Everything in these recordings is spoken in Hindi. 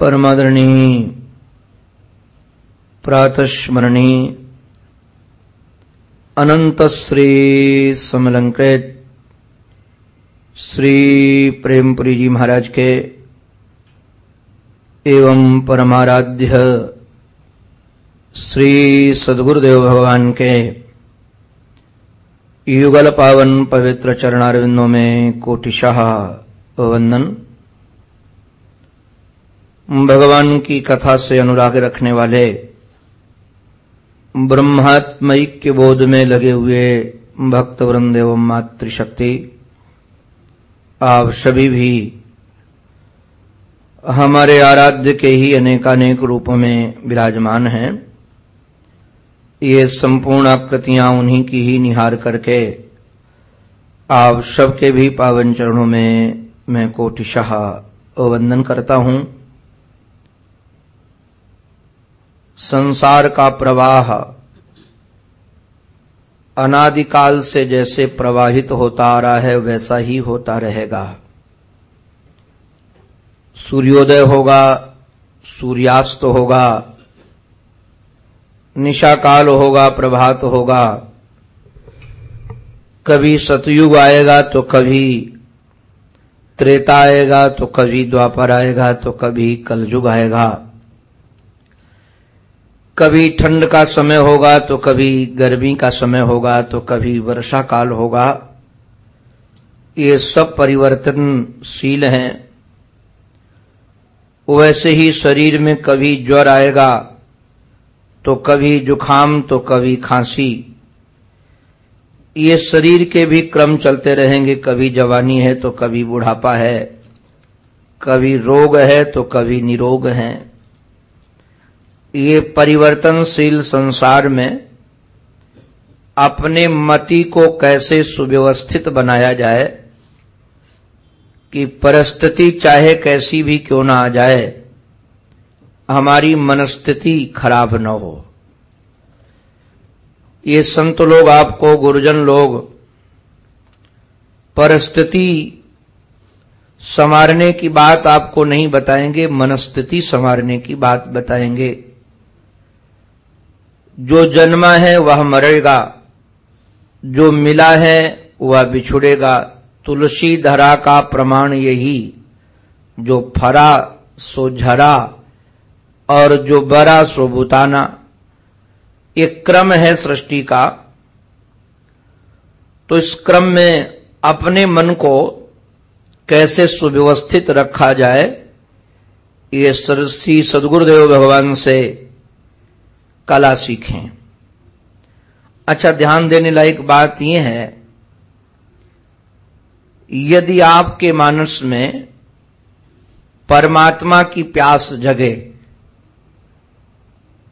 परमादरणी, प्रातस्मरणी अनंत श्री समलंकृत, श्री प्रेमपुरी जी महाराज के, एवं परमाराध्य, श्री सदगुरुदेव भगवान के युगल पावन पवित्र चरणारविंदों में कोटिशाह वंदन भगवान की कथा से अनुराग रखने वाले ब्रह्मात्मैक्य बोध में लगे हुए भक्त वृंद एवं मातृशक्ति, आप सभी भी हमारे आराध्य के ही अनेकानेक रूपों में विराजमान हैं। ये संपूर्ण आकृतियाँ उन्हीं की ही निहार करके आप सबके भी पावन चरणों में मैं कोटिशाह वंदन करता हूँ। संसार का प्रवाह अनादिकाल से जैसे प्रवाहित होता आ रहा है, वैसा ही होता रहेगा। सूर्योदय होगा, सूर्यास्त होगा, निशाकाल होगा, प्रभात होगा। कभी सतयुग आएगा तो कभी त्रेता आएगा तो कभी द्वापर आएगा तो कभी कलयुग आएगा। कभी ठंड का समय होगा तो कभी गर्मी का समय होगा तो कभी वर्षा काल होगा। ये सब परिवर्तनशील हैं। वैसे ही शरीर में कभी ज्वर आएगा तो कभी जुखाम तो कभी खांसी। ये शरीर के भी क्रम चलते रहेंगे। कभी जवानी है तो कभी बुढ़ापा है। कभी रोग है तो कभी निरोग है। ये परिवर्तनशील संसार में अपने मति को कैसे सुव्यवस्थित बनाया जाए, कि परिस्थिति चाहे कैसी भी क्यों ना आ जाए, हमारी मनस्थिति खराब न हो। ये संत लोग, आपको गुरुजन लोग, परिस्थिति संवारने की बात आपको नहीं बताएँगे, मनस्थिति संवारने की बात बताएँगे। जो जन्मा है वह मरेगा, जो मिला है वह बिछुड़ेगा। तुलसी धरा का प्रमाण यही, जो फरा सो झरा और जो बरा सो बुताना। एक क्रम है सृष्टि का। तो इस क्रम में अपने मन को कैसे सुव्यवस्थित रखा जाए, ये श्री सदगुरुदेव भगवान से कला सीखें। अच्छा ध्यान देने लायक बात यह है, यदि आपके मानस में परमात्मा की प्यास जगे,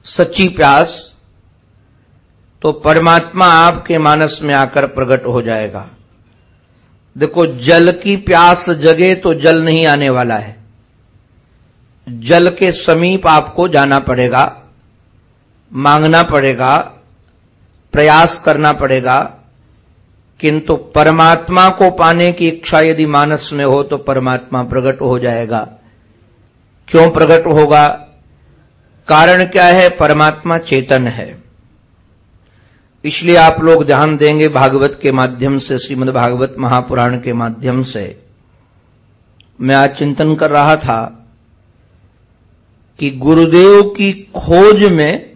सच्ची प्यास तो परमात्मा आपके मानस में आकर प्रकट हो जाएगा। देखो, जल की प्यास जगे तो जल नहीं आने वाला है। जल के समीप आपको जाना पड़ेगा। मांगना पड़ेगा, प्रयास करना पड़ेगा, किंतु परमात्मा को पाने की इच्छा यदि मानस में हो तो परमात्मा प्रकट हो जाएगा। क्यों प्रकट होगा? कारण क्या है? परमात्मा चेतन है। इसलिए आप लोग ध्यान देंगे भागवत के माध्यम से, श्रीमद् भागवत महापुराण के माध्यम से। मैं आज चिंतन कर रहा था कि गुरुदेव की खोज में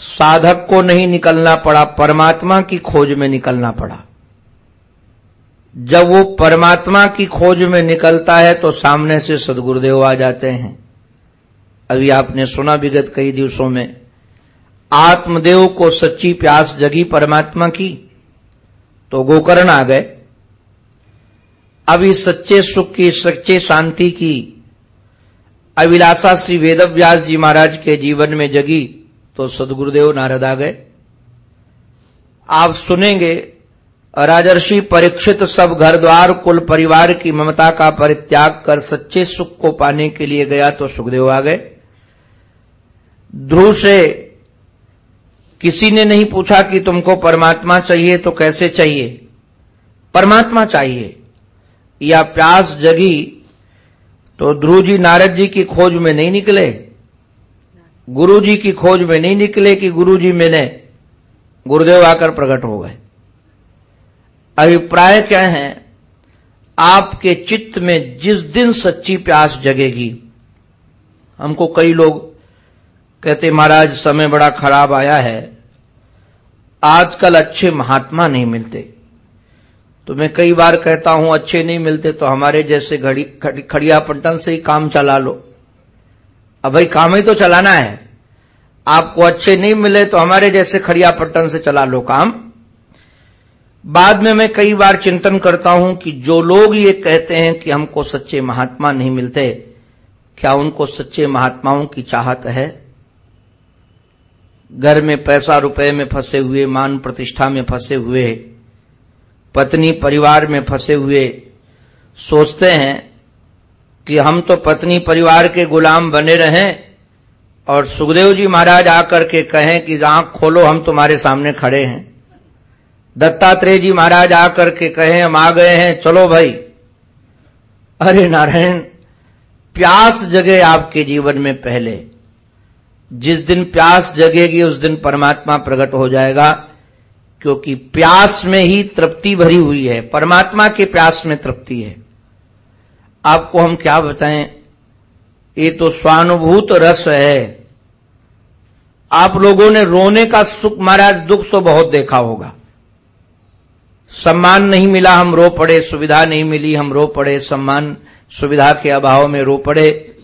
साधक को नहीं निकलना पड़ा, परमात्मा की खोज में निकलना पड़ा। जब वो परमात्मा की खोज में निकलता है तो सामने से सदगुरुदेव आ जाते हैं। अभी आपने सुना विगत कई दिवसों में, आत्मदेव को सच्ची प्यास जगी परमात्मा की तो गोकर्ण आ गए। अभी सच्चे सुख की, सच्चे शांति की, अभिलाषा श्री वेदव्यास जी महाराज के जीवन में जगी तो सदगुरुदेव नारद आ गए। आप सुनेंगे राजर्षि परीक्षित सब घर द्वार कुल परिवार की ममता का परित्याग कर सच्चे सुख को पाने के लिए गया तो सुखदेव आ गए। ध्रुव से किसी ने नहीं पूछा कि तुमको परमात्मा चाहिए तो कैसे चाहिए? परमात्मा चाहिए। या प्यास जगी तो ध्रुव जी नारद जी की खोज में नहीं निकले? गुरु जी की खोज में नहीं निकले कि गुरु जी मैंने गुरुदेव आकर प्रकट हो गए। अभिप्राय क्या है? आपके चित्त में जिस दिन सच्ची प्यास जगेगी, हमको कई लोग कहते, महाराज, समय बड़ा खराब आया है। आजकल अच्छे महात्मा नहीं मिलते। तो मैं कई बार कहता हूँ, अच्छे नहीं मिलते तो हमारे जैसे घड़ी खड़िया पट्टन से ही काम चला लो। अब भाई काम ही तो चलाना है। आपको अच्छे नहीं मिले तो हमारे जैसे खड़िया पट्टन से चला लो काम। बाद में मैं कई बार चिंतन करता हूँ कि जो लोग ये कहते हैं कि हमको सच्चे महात्मा नहीं मिलते, क्या उनको सच्चे महात्माओं की चाहत है? घर में पैसा रुपए में फंसे हुए, मान प्रतिष्ठा में फंसे हुए, पत्नी परिवार में फंसे हुए, सोचते हैं कि हम तो पत्नी परिवार के गुलाम बने रहें और सुखदेव जी महाराज आकर के कहें कि आँख खोलो, हम तुम्हारे सामने खड़े हैं। दत्तात्रेय जी महाराज आकर के कहें, हम आ गए हैं, चलो भाई। अरे नारायण, प्यास जगे आपके जीवन में पहले। जिस दिन प्यास जगेगी, उस दिन परमात्मा प्रकट हो जाएगा, क्योंकि प्यास में ही तृप्ति भरी हुई है। परमात्मा के प्यास में तृप्ति है। आपको हम क्या बताएँ? ये तो स्वानुभूत रस है। आप लोगों ने रोने का सुख महाराज दुख तो बहुत देखा होगा। सम्मान नहीं मिला, हम रो पड़े, सुविधा नहीं मिली, हम रो पड़े, सम्मान, सुविधा के अभाव में रो पड़े।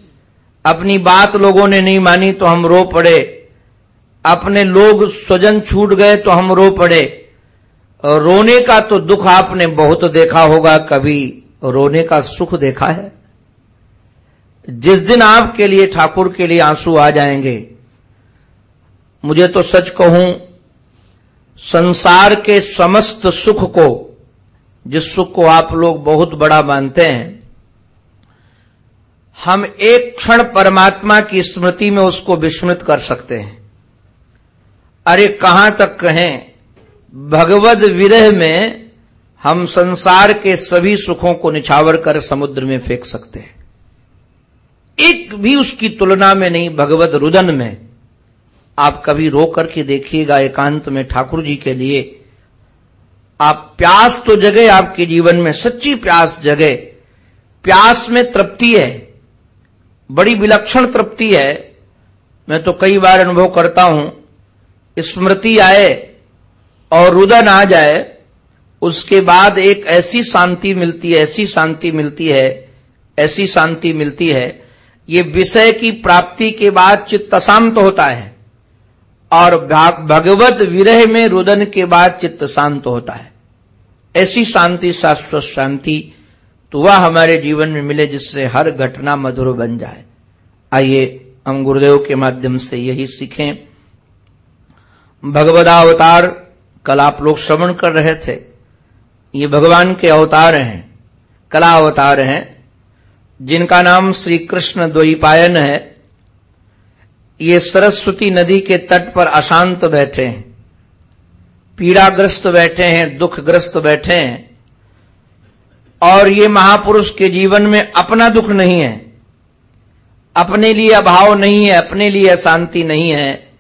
अपनी बात लोगों ने नहीं मानी तो हम रो पड़े। अपने लोग स्वजन छूट गए तो हम रो पड़े। रोने का तो दुख आपने बहुत देखा होगा कभी। रोने का सुख देखा है। जिस दिन आपके लिए, ठाकुर के लिए आँसू आ जाएँगे, मुझे तो सच कहूँ, संसार के समस्त सुख को, जिस सुख को आप लोग बहुत बड़ा मानते हैं, हम एक क्षण परमात्मा की स्मृति में उसको विस्मृत कर सकते हैं। अरे कहाँ तक कहें भगवत विरह में हम संसार के सभी सुखों को निछावर कर समुद्र में फेंक सकते हैं। एक भी उसकी तुलना में नहीं, भगवत रुदन में। आप कभी रो करके देखिएगा एकांत में ठाकुर जी के लिए। आप प्यास तो जगे आपके जीवन में, सच्ची प्यास जगे। प्यास में तृप्ति है। बड़ी विलक्षण तृप्ति है। मैं तो कई बार अनुभव करता हूँ, स्मृति आए और रुदन आ जाए उसके बाद एक ऐसी शांति मिलती है, ऐसी शांति मिलती है, ऐसी शांति मिलती है, ये विषय की प्राप्ति के बाद चित्त शांत होता है और भगवत विरह में रुदन के बाद चित्त शांत होता है। ऐसी शांति, शाश्वत शांति तो वह हमारे जीवन में मिले जिससे हर घटना मधुर बन जाए। आइए हम गुरुदेव के माध्यम से यही सीखें। भगवदावतार कल आप लोग श्रवण कर रहे थे। ये भगवान के अवतार हैं, कला अवतार हैं, जिनका नाम श्री कृष्ण द्वैपायन है। ये सरस्वती नदी के तट पर अशांत बैठे हैं, पीड़ाग्रस्त बैठे हैं, दुखग्रस्त बैठे हैं, और ये महापुरुष के जीवन में अपना दुख नहीं है, अपने लिए अभाव नहीं है, अपने लिए अशांति नहीं है।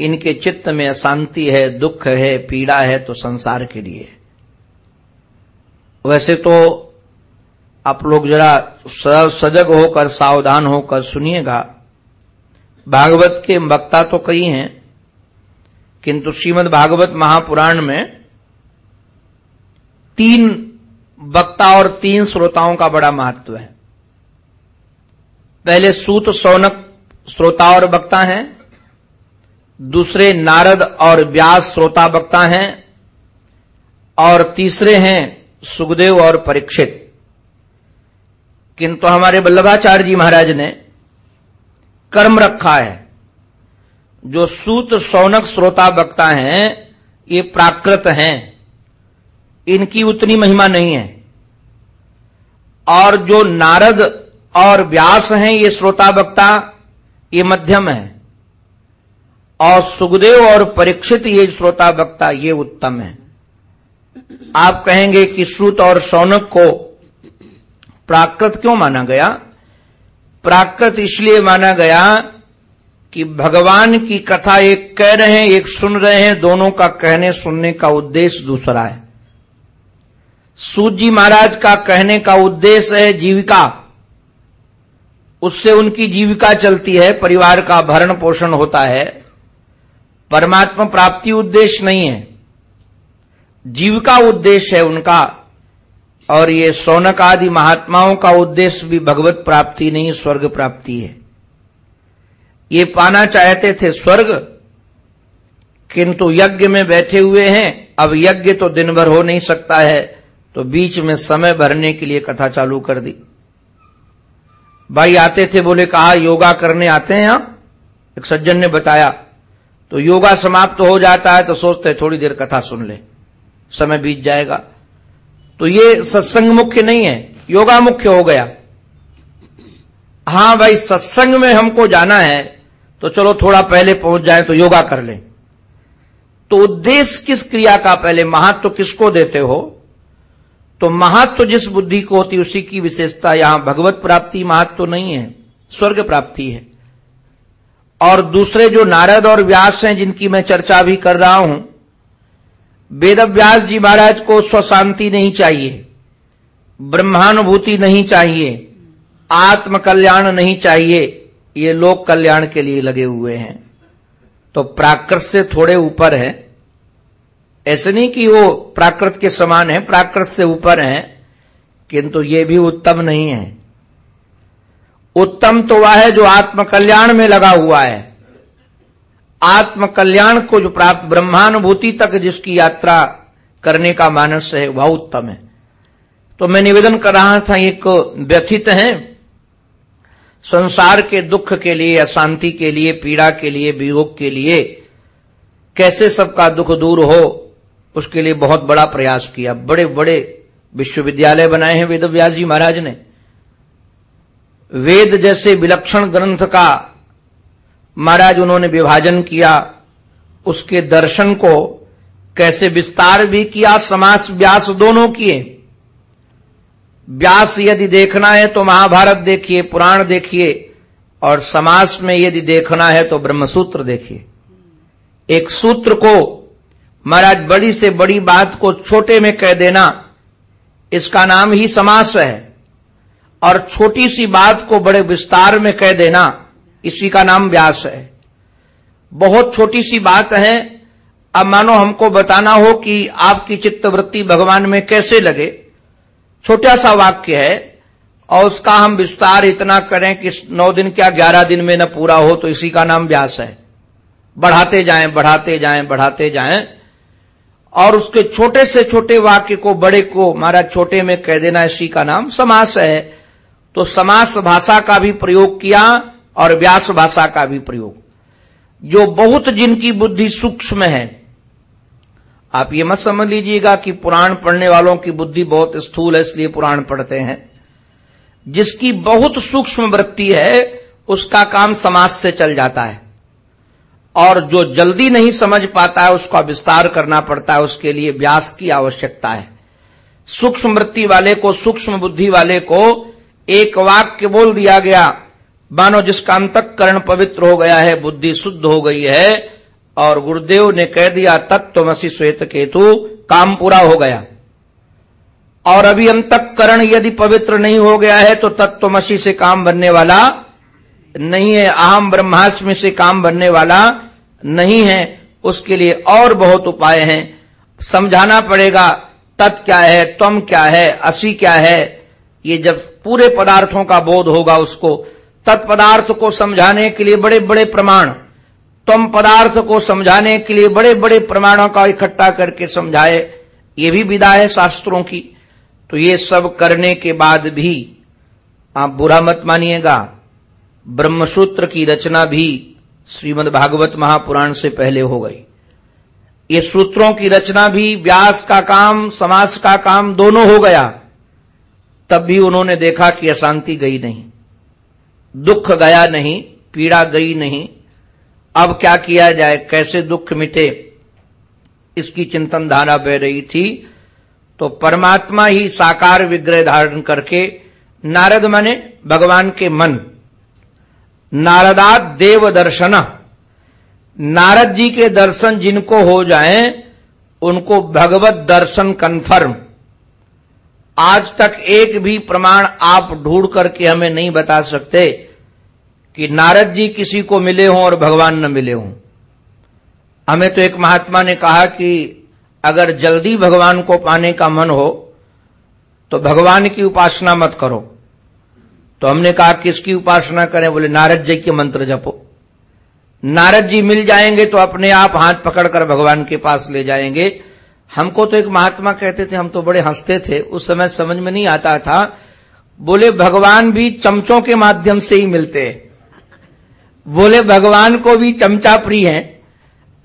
इनके चित्त में अशांति है, दुख है, पीड़ा है तो संसार के लिए। वैसे तो आप लोग जरा सजग होकर, सावधान होकर सुनिएगा। भागवत के वक्ता तो कई हैं, किंतु श्रीमद् भागवत महापुराण में तीन वक्ता और तीन श्रोताओं का बड़ा महत्व है। पहले सूत सौनक श्रोता और वक्ता हैं, दूसरे नारद और व्यास श्रोता वक्ता हैं, और तीसरे हैं सुखदेव और परीक्षित। किंतु हमारे वल्लभाचार्य जी महाराज ने कर्म रखा है। जो सूत सौनक श्रोता वक्ता हैं, ये प्राकृत हैं। इनकी उतनी महिमा नहीं है। और जो नारद और व्यास हैं, ये श्रोता वक्ता, ये मध्यम है। और सुखदेव और परीक्षित ये श्रोता वक्ता, ये उत्तम है। आप कहेंगे कि श्रुत और सौनक को प्राकृत क्यों माना गया? प्राकृत इसलिए माना गया कि भगवान की कथा एक कह रहे हैं, एक सुन रहे हैं, दोनों का कहने सुनने का उद्देश्य दूसरा है। सूत जी महाराज का कहने का उद्देश्य है जीविका। उससे उनकी जीविका चलती है, परिवार का भरण पोषण होता है। परमात्मा प्राप्ति उद्देश्य नहीं है। जीविका उद्देश्य है उनका, और ये सौनक आदि महात्माओं का उद्देश्य भी भगवत प्राप्ति नहीं, स्वर्ग प्राप्ति है। ये पाना चाहते थे स्वर्ग, किंतु यज्ञ में बैठे हुए हैं, अब यज्ञ तो दिन भर हो नहीं सकता है तो बीच में समय भरने के लिए कथा चालू कर दी। भाई आते थे, बोले, कहा योगा करने आते हैं यहाँ एक सज्जन ने बताया तो योगा समाप्त तो हो जाता है तो सोचते थोड़ी देर कथा सुन ले। समय बीत जाएगा। तो ये सत्संग मुख्य नहीं है, योगा मुख्य हो गया। हाँ भाई, सत्संग में हमको जाना है तो चलो थोड़ा पहले पहुँच जाए तो योगा कर लें। तो उद्देश्य किस क्रिया का पहले, महत्व तो किसको देते हो? तो महत्व तो जिस बुद्धि को होती उसी की विशेषता यहाँ भगवत प्राप्ति महत्व तो नहीं है, स्वर्ग प्राप्ति है। और दूसरे जो नारद और व्यास हैं, जिनकी मैं चर्चा भी कर रहा हूँ वेद व्यास जी महाराज को स्वशांति नहीं चाहिए, ब्रह्मानुभूति नहीं चाहिए आत्म कल्याण नहीं चाहिए, ये लोक कल्याण के लिए लगे हुए हैं। तो प्राकृत से थोड़े ऊपर है। ऐसे नहीं कि वो प्राकृत के समान है, प्राकृत से ऊपर है, किंतु ये भी उत्तम नहीं है। उत्तम तो वह है जो आत्म कल्याण में लगा हुआ है। आत्म कल्याण को जो प्राप्त ब्रह्मानुभूति तक जिसकी यात्रा करने का मानस है, वह उत्तम है। तो मैं निवेदन कर रहा था, एक व्यथित है। संसार के दुख के लिए, अशांति के लिए, पीड़ा के लिए, वियोग के लिए, कैसे सबका दुख दूर हो, उसके लिए बहुत बड़ा प्रयास किया। बड़े बड़े विश्वविद्यालय बनाए हैं वेद व्यास जी महाराज ने। वेद जैसे विलक्षण ग्रंथ का महाराज उन्होंने विभाजन किया, उसके दर्शन को कैसे विस्तार भी किया, समास व्यास दोनों किए। व्यास यदि देखना है तो महाभारत देखिए, पुराण देखिए, और समास में यदि देखना है तो ब्रह्मसूत्र देखिए। एक सूत्र को महाराज बड़ी से बड़ी बात को छोटे में कह देना, इसका नाम ही समास है, और छोटी सी बात को बड़े विस्तार में कह देना इसी का नाम व्यास है। बहुत छोटी सी बात है, अब मानो हमको बताना हो कि आपकी चित्तवृत्ति भगवान में कैसे लगे। छोटा सा वाक्य है, और उसका हम विस्तार इतना करें कि नौ दिन क्या ग्यारह दिन में न पूरा हो तो इसी का नाम व्यास है। बढ़ाते जाएँ बढ़ाते जाएँ बढ़ाते जाएँ, और उसके छोटे से छोटे वाक्य को, बड़े को महाराज छोटे में कह देना इसी का नाम समास है। तो समास भाषा का भी प्रयोग किया और व्यास भाषा का भी प्रयोग। जो बहुत जिनकी बुद्धि सूक्ष्म है, आप ये मत समझ लीजिएगा कि पुराण पढ़ने वालों की बुद्धि बहुत स्थूल है, इसलिए पुराण पढ़ते हैं। जिसकी बहुत सूक्ष्म वृत्ति है, उसका काम समाज से चल जाता है। और जो जल्दी नहीं समझ पाता है, उसका विस्तार करना पड़ता है, उसके लिए व्यास की आवश्यकता है। सूक्ष्म वृत्ति वाले को, सूक्ष्म बुद्धि वाले को एक वाक्य बोल दिया गया मानो जिसका अंतक करण पवित्र हो गया है, बुद्धि शुद्ध हो गई है, और गुरुदेव ने कह दिया तत्वमसी श्वेत केतु, काम पूरा हो गया। और अभी अंतकरण यदि पवित्र नहीं हो गया है तो तत्वमसी से काम बनने वाला नहीं है, अहम ब्रह्मास्मि से काम बनने वाला नहीं है। उसके लिए और बहुत उपाय हैं। समझाना पड़ेगा, तत् क्या है तम क्या है, असी क्या है, ये जब पूरे पदार्थों का बोध होगा उसको तत्पदार्थ को समझाने के लिए बड़े बड़े प्रमाण, तम पदार्थ को समझाने के लिए बड़े बड़े प्रमाणों का इकट्ठा करके समझाए, ये भी विदा है शास्त्रों की। तो ये सब करने के बाद भी आप बुरा मत मानिएगा। ब्रह्मसूत्र की रचना भी श्रीमद् भागवत महापुराण से पहले हो गई। ये सूत्रों की रचना भी व्यास का काम, समास का काम दोनों हो गया। तब भी उन्होंने देखा कि अशांति गई नहीं। दुख गया नहीं, पीड़ा गई नहीं। अब क्या किया जाए, कैसे दुख मिटे? इसकी चिंतन धारा बह रही थी। तो परमात्मा ही साकार विग्रह धारण करके, नारद मने भगवान के मन। नारदात देव दर्शन। नारद जी के दर्शन जिनको हो जाएँ, उनको भगवत दर्शन कन्फर्म आज तक एक भी प्रमाण आप ढूंढ करके हमें नहीं बता सकते कि नारद जी किसी को मिले हों और भगवान न मिले हों। हमें तो एक महात्मा ने कहा कि अगर जल्दी भगवान को पाने का मन हो तो भगवान की उपासना मत करो। तो हमने कहा, किसकी उपासना करें? बोले, नारद जी के मंत्र जपो। नारद जी मिल जाएँगे तो अपने आप हाथ पकड़कर भगवान के पास ले जाएँगे। हमको तो एक महात्मा कहते थे, हम तो बड़े हँसते थे। उस समय समझ में नहीं आता था। बोले, भगवान भी चमचों के माध्यम से ही मिलते हैं। बोले, भगवान को भी चमचा प्रिय है।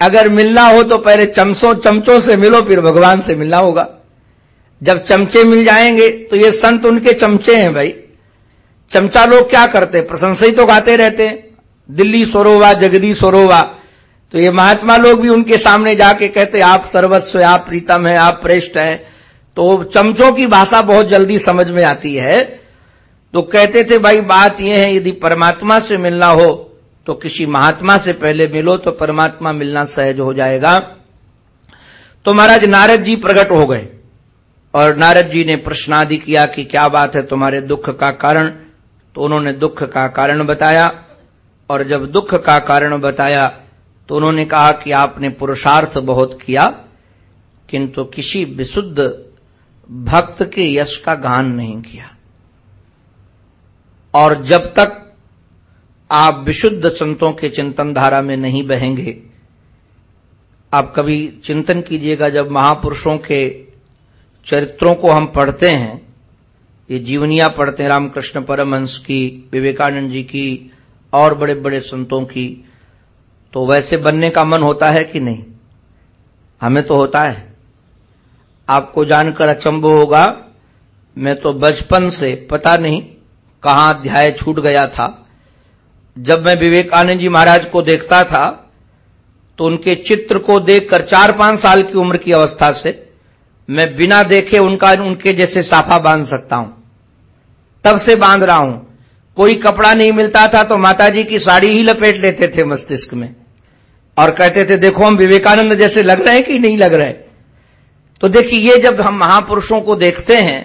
अगर मिलना हो तो पहले चमचों चमचों से मिलो, फिर भगवान से मिलना होगा। जब चमचे मिल जाएँगे तो ये संत उनके चमचे हैं भाई। चमचा लोग क्या करते? प्रशंसा ही तो गाते रहते हैं। दिल्ली सोरोवा, जगदी सोरोवा। तो ये महात्मा लोग भी उनके सामने जाके कहते, आप सर्वस्व आप प्रीतम है, आप प्रेष्ठ है। तो चमचों की भाषा बहुत जल्दी समझ में आती है। तो कहते थे, भाई, बात यह है, यदि परमात्मा से मिलना हो तो किसी महात्मा से पहले मिलो तो परमात्मा मिलना सहज हो जाएगा। तो महाराज, नारद जी प्रकट हो गए। और नारद जी ने प्रश्नादि किया कि क्या बात है तुम्हारे दुख का कारण? तो उन्होंने दुख का कारण बताया। और जब दुख का कारण बताया तो उन्होंने कहा कि आपने पुरुषार्थ बहुत किया, किंतु किसी विशुद्ध भक्त के यश का गान नहीं किया। और जब तक आप विशुद्ध संतों के चिंतन धारा में नहीं बहेंगे, आप कभी चिंतन कीजिएगा जब महापुरुषों के चरित्रों को हम पढ़ते हैं, ये जीवनियाँ पढ़ते हैं रामकृष्ण परमहंस की, विवेकानंद जी की, और बड़े बड़े संतों की तो वैसे बनने का मन होता है कि नहीं? हमें तो होता है। आपको जानकर अचंभ होगा, मैं तो बचपन से पता नहीं कहाँ अध्याय छूट गया था। जब मैं विवेकानंद जी महाराज को देखता था तो उनके चित्र को देखकर चार पाँच साल की उम्र की अवस्था से मैं बिना देखे उनका, उनके जैसे साफा बाँध सकता हूँ। तब से बाँध रहा हूँ। कोई कपड़ा नहीं मिलता था तो माताजी की साड़ी ही लपेट लेते थे मस्तिष्क में। और कहते थे, देखो, हम विवेकानंद जैसे लग रहे हैं कि नहीं लग रहे? तो देखिए, ये जब हम महापुरुषों को देखते हैं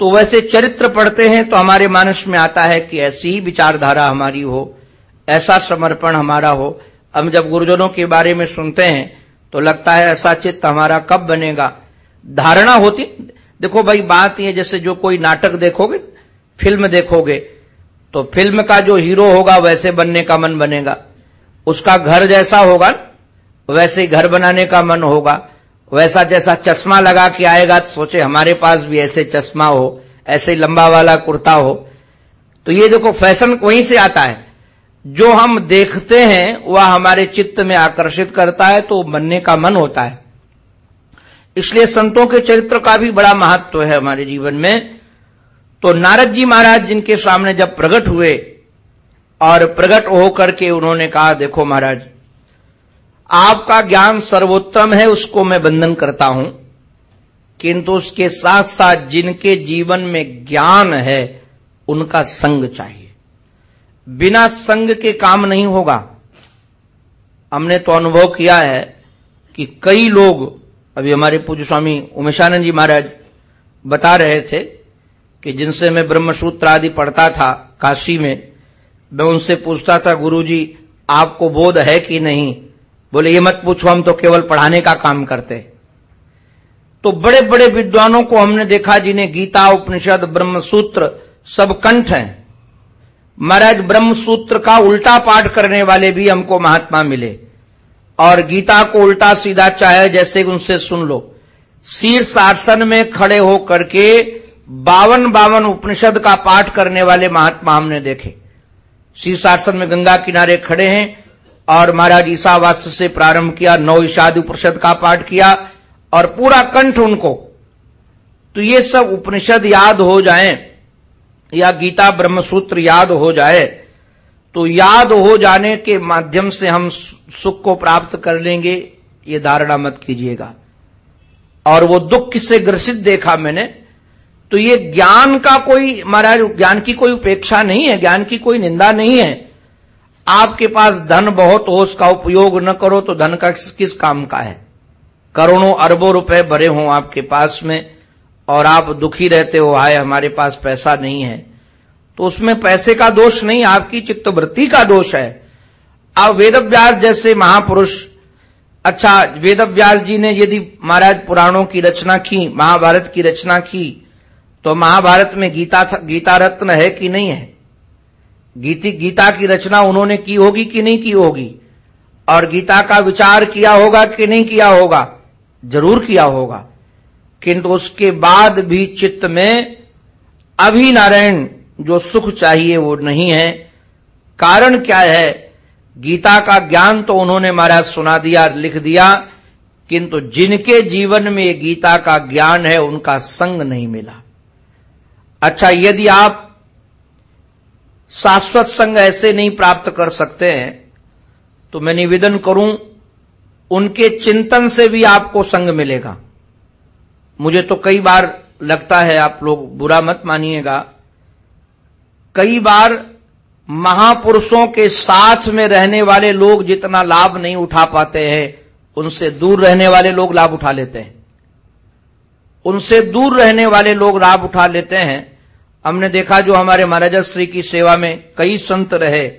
तो वैसे चरित्र पढ़ते हैं तो हमारे मानस में आता है कि ऐसी ही विचारधारा हमारी हो, ऐसा समर्पण हमारा हो। हम जब गुरुजनों के बारे में सुनते हैं तो लगता है ऐसा चित्त हमारा कब बनेगा? धारणा होती, देखो भाई, बात ये जैसे जो कोई नाटक देखोगे, फ़िल्म देखोगे तो फ़िल्म का जो हीरो होगा, वैसे बनने का मन बनेगा। उसका घर जैसा होगा, वैसे घर बनाने का मन होगा, वैसा जैसा चश्मा लगा के आएगा तो सोचे हमारे पास भी ऐसे चश्मा हो, ऐसे लंबा वाला कुर्ता हो। तो ये देखो, फ़ैशन वहीं से आता है। जो हम देखते हैं, वह हमारे चित्त में आकर्षित करता है तो बनने का मन होता है। इसलिए संतों के चरित्र का भी बड़ा महत्व है हमारे जीवन में। तो नारद जी महाराज जिनके सामने जब प्रकट हुए और प्रकट होकर के उन्होंने कहा, देखो महाराज, आपका ज्ञान सर्वोत्तम है, उसको मैं बंधन करता हूँ। किंतु उसके साथ साथ जिनके जीवन में ज्ञान है, उनका संग चाहिए। बिना संग के काम नहीं होगा। हमने तो अनुभव किया है कि कई लोग, अभी हमारे पूज्य स्वामी उमेशानंद जी महाराज बता रहे थे कि जिनसे मैं ब्रह्मसूत्र आदि पढ़ता था, काशी में मैं उनसे पूछता था, गुरुजी, आपको बोध है कि नहीं? बोले, ये मत पूछो, हम तो केवल पढ़ाने का काम करते तो बड़े बड़े विद्वानों को हमने देखा, जिन्हें गीता, उपनिषद, ब्रह्मसूत्र सब कंठ हैं। महाराज, ब्रह्मसूत्र का उल्टा पाठ करने वाले भी हमको महात्मा मिले। और गीता को उल्टा सीधा चाहे जैसे उनसे सुन लो। शीर्ष आसन में खड़े होकर के बावन बावन उपनिषद का पाठ करने वाले महात्मा हमने देखे। शीर्षासन में गंगा किनारे खड़े हैं और महाराज ईसावास्य से प्रारंभ किया, नौ ईशाद उपनिषद का पाठ किया और पूरा कंठ उनको। तो ये सब उपनिषद याद हो जाए या गीता ब्रह्मसूत्र याद हो जाए तो याद हो जाने के माध्यम से हम सुख को प्राप्त कर लेंगे, ये धारणा मत कीजिएगा। और वो दुख से ग्रसित देखा मैंने तो ये ज्ञान का कोई महाराज ज्ञान की कोई उपेक्षा नहीं है ज्ञान की कोई निंदा नहीं है। आपके पास धन बहुत हो उसका उपयोग न करो तो धन का किस, किस काम का है? करोड़ों अरबों रुपए भरे हों आपके पास में और आप दुखी रहते हो आए हमारे पास पैसा नहीं है। तो उसमें पैसे का दोष नहीं आपकी चित्तवृत्ति का दोष है। अब वेदव्यास जैसे महापुरुष अच्छा वेदव्यास जी ने यदि महाराज पुराणों की रचना की महाभारत की रचना की तो महाभारत में गीता गीता रत्न है कि नहीं है? गीति, गीता की रचना उन्होंने की होगी कि नहीं की होगी? और गीता का विचार किया होगा कि नहीं किया होगा? ज़रूर किया होगा। किंतु उसके बाद भी चित्त में अभी नारायण जो सुख चाहिए वो नहीं है। कारण क्या है? गीता का ज्ञान तो उन्होंने महाराज सुना दिया, लिख दिया, किंतु जिनके जीवन में गीता का ज्ञान है, उनका संग नहीं मिला। अच्छा यदि आप शाश्वत संग ऐसे नहीं प्राप्त कर सकते हैं तो मैं निवेदन करूँ, उनके चिंतन से भी आपको संग मिलेगा। मुझे तो कई बार लगता है, आप लोग बुरा मत मानिएगा, कई बार महापुरुषों के साथ में रहने वाले लोग जितना लाभ नहीं उठा पाते हैं, उनसे दूर रहने वाले लोग लाभ उठा लेते हैं। उनसे दूर रहने वाले लोग लाभ उठा लेते हैं। हमने देखा जो हमारे महाराजा श्री की सेवा में कई संत रहे।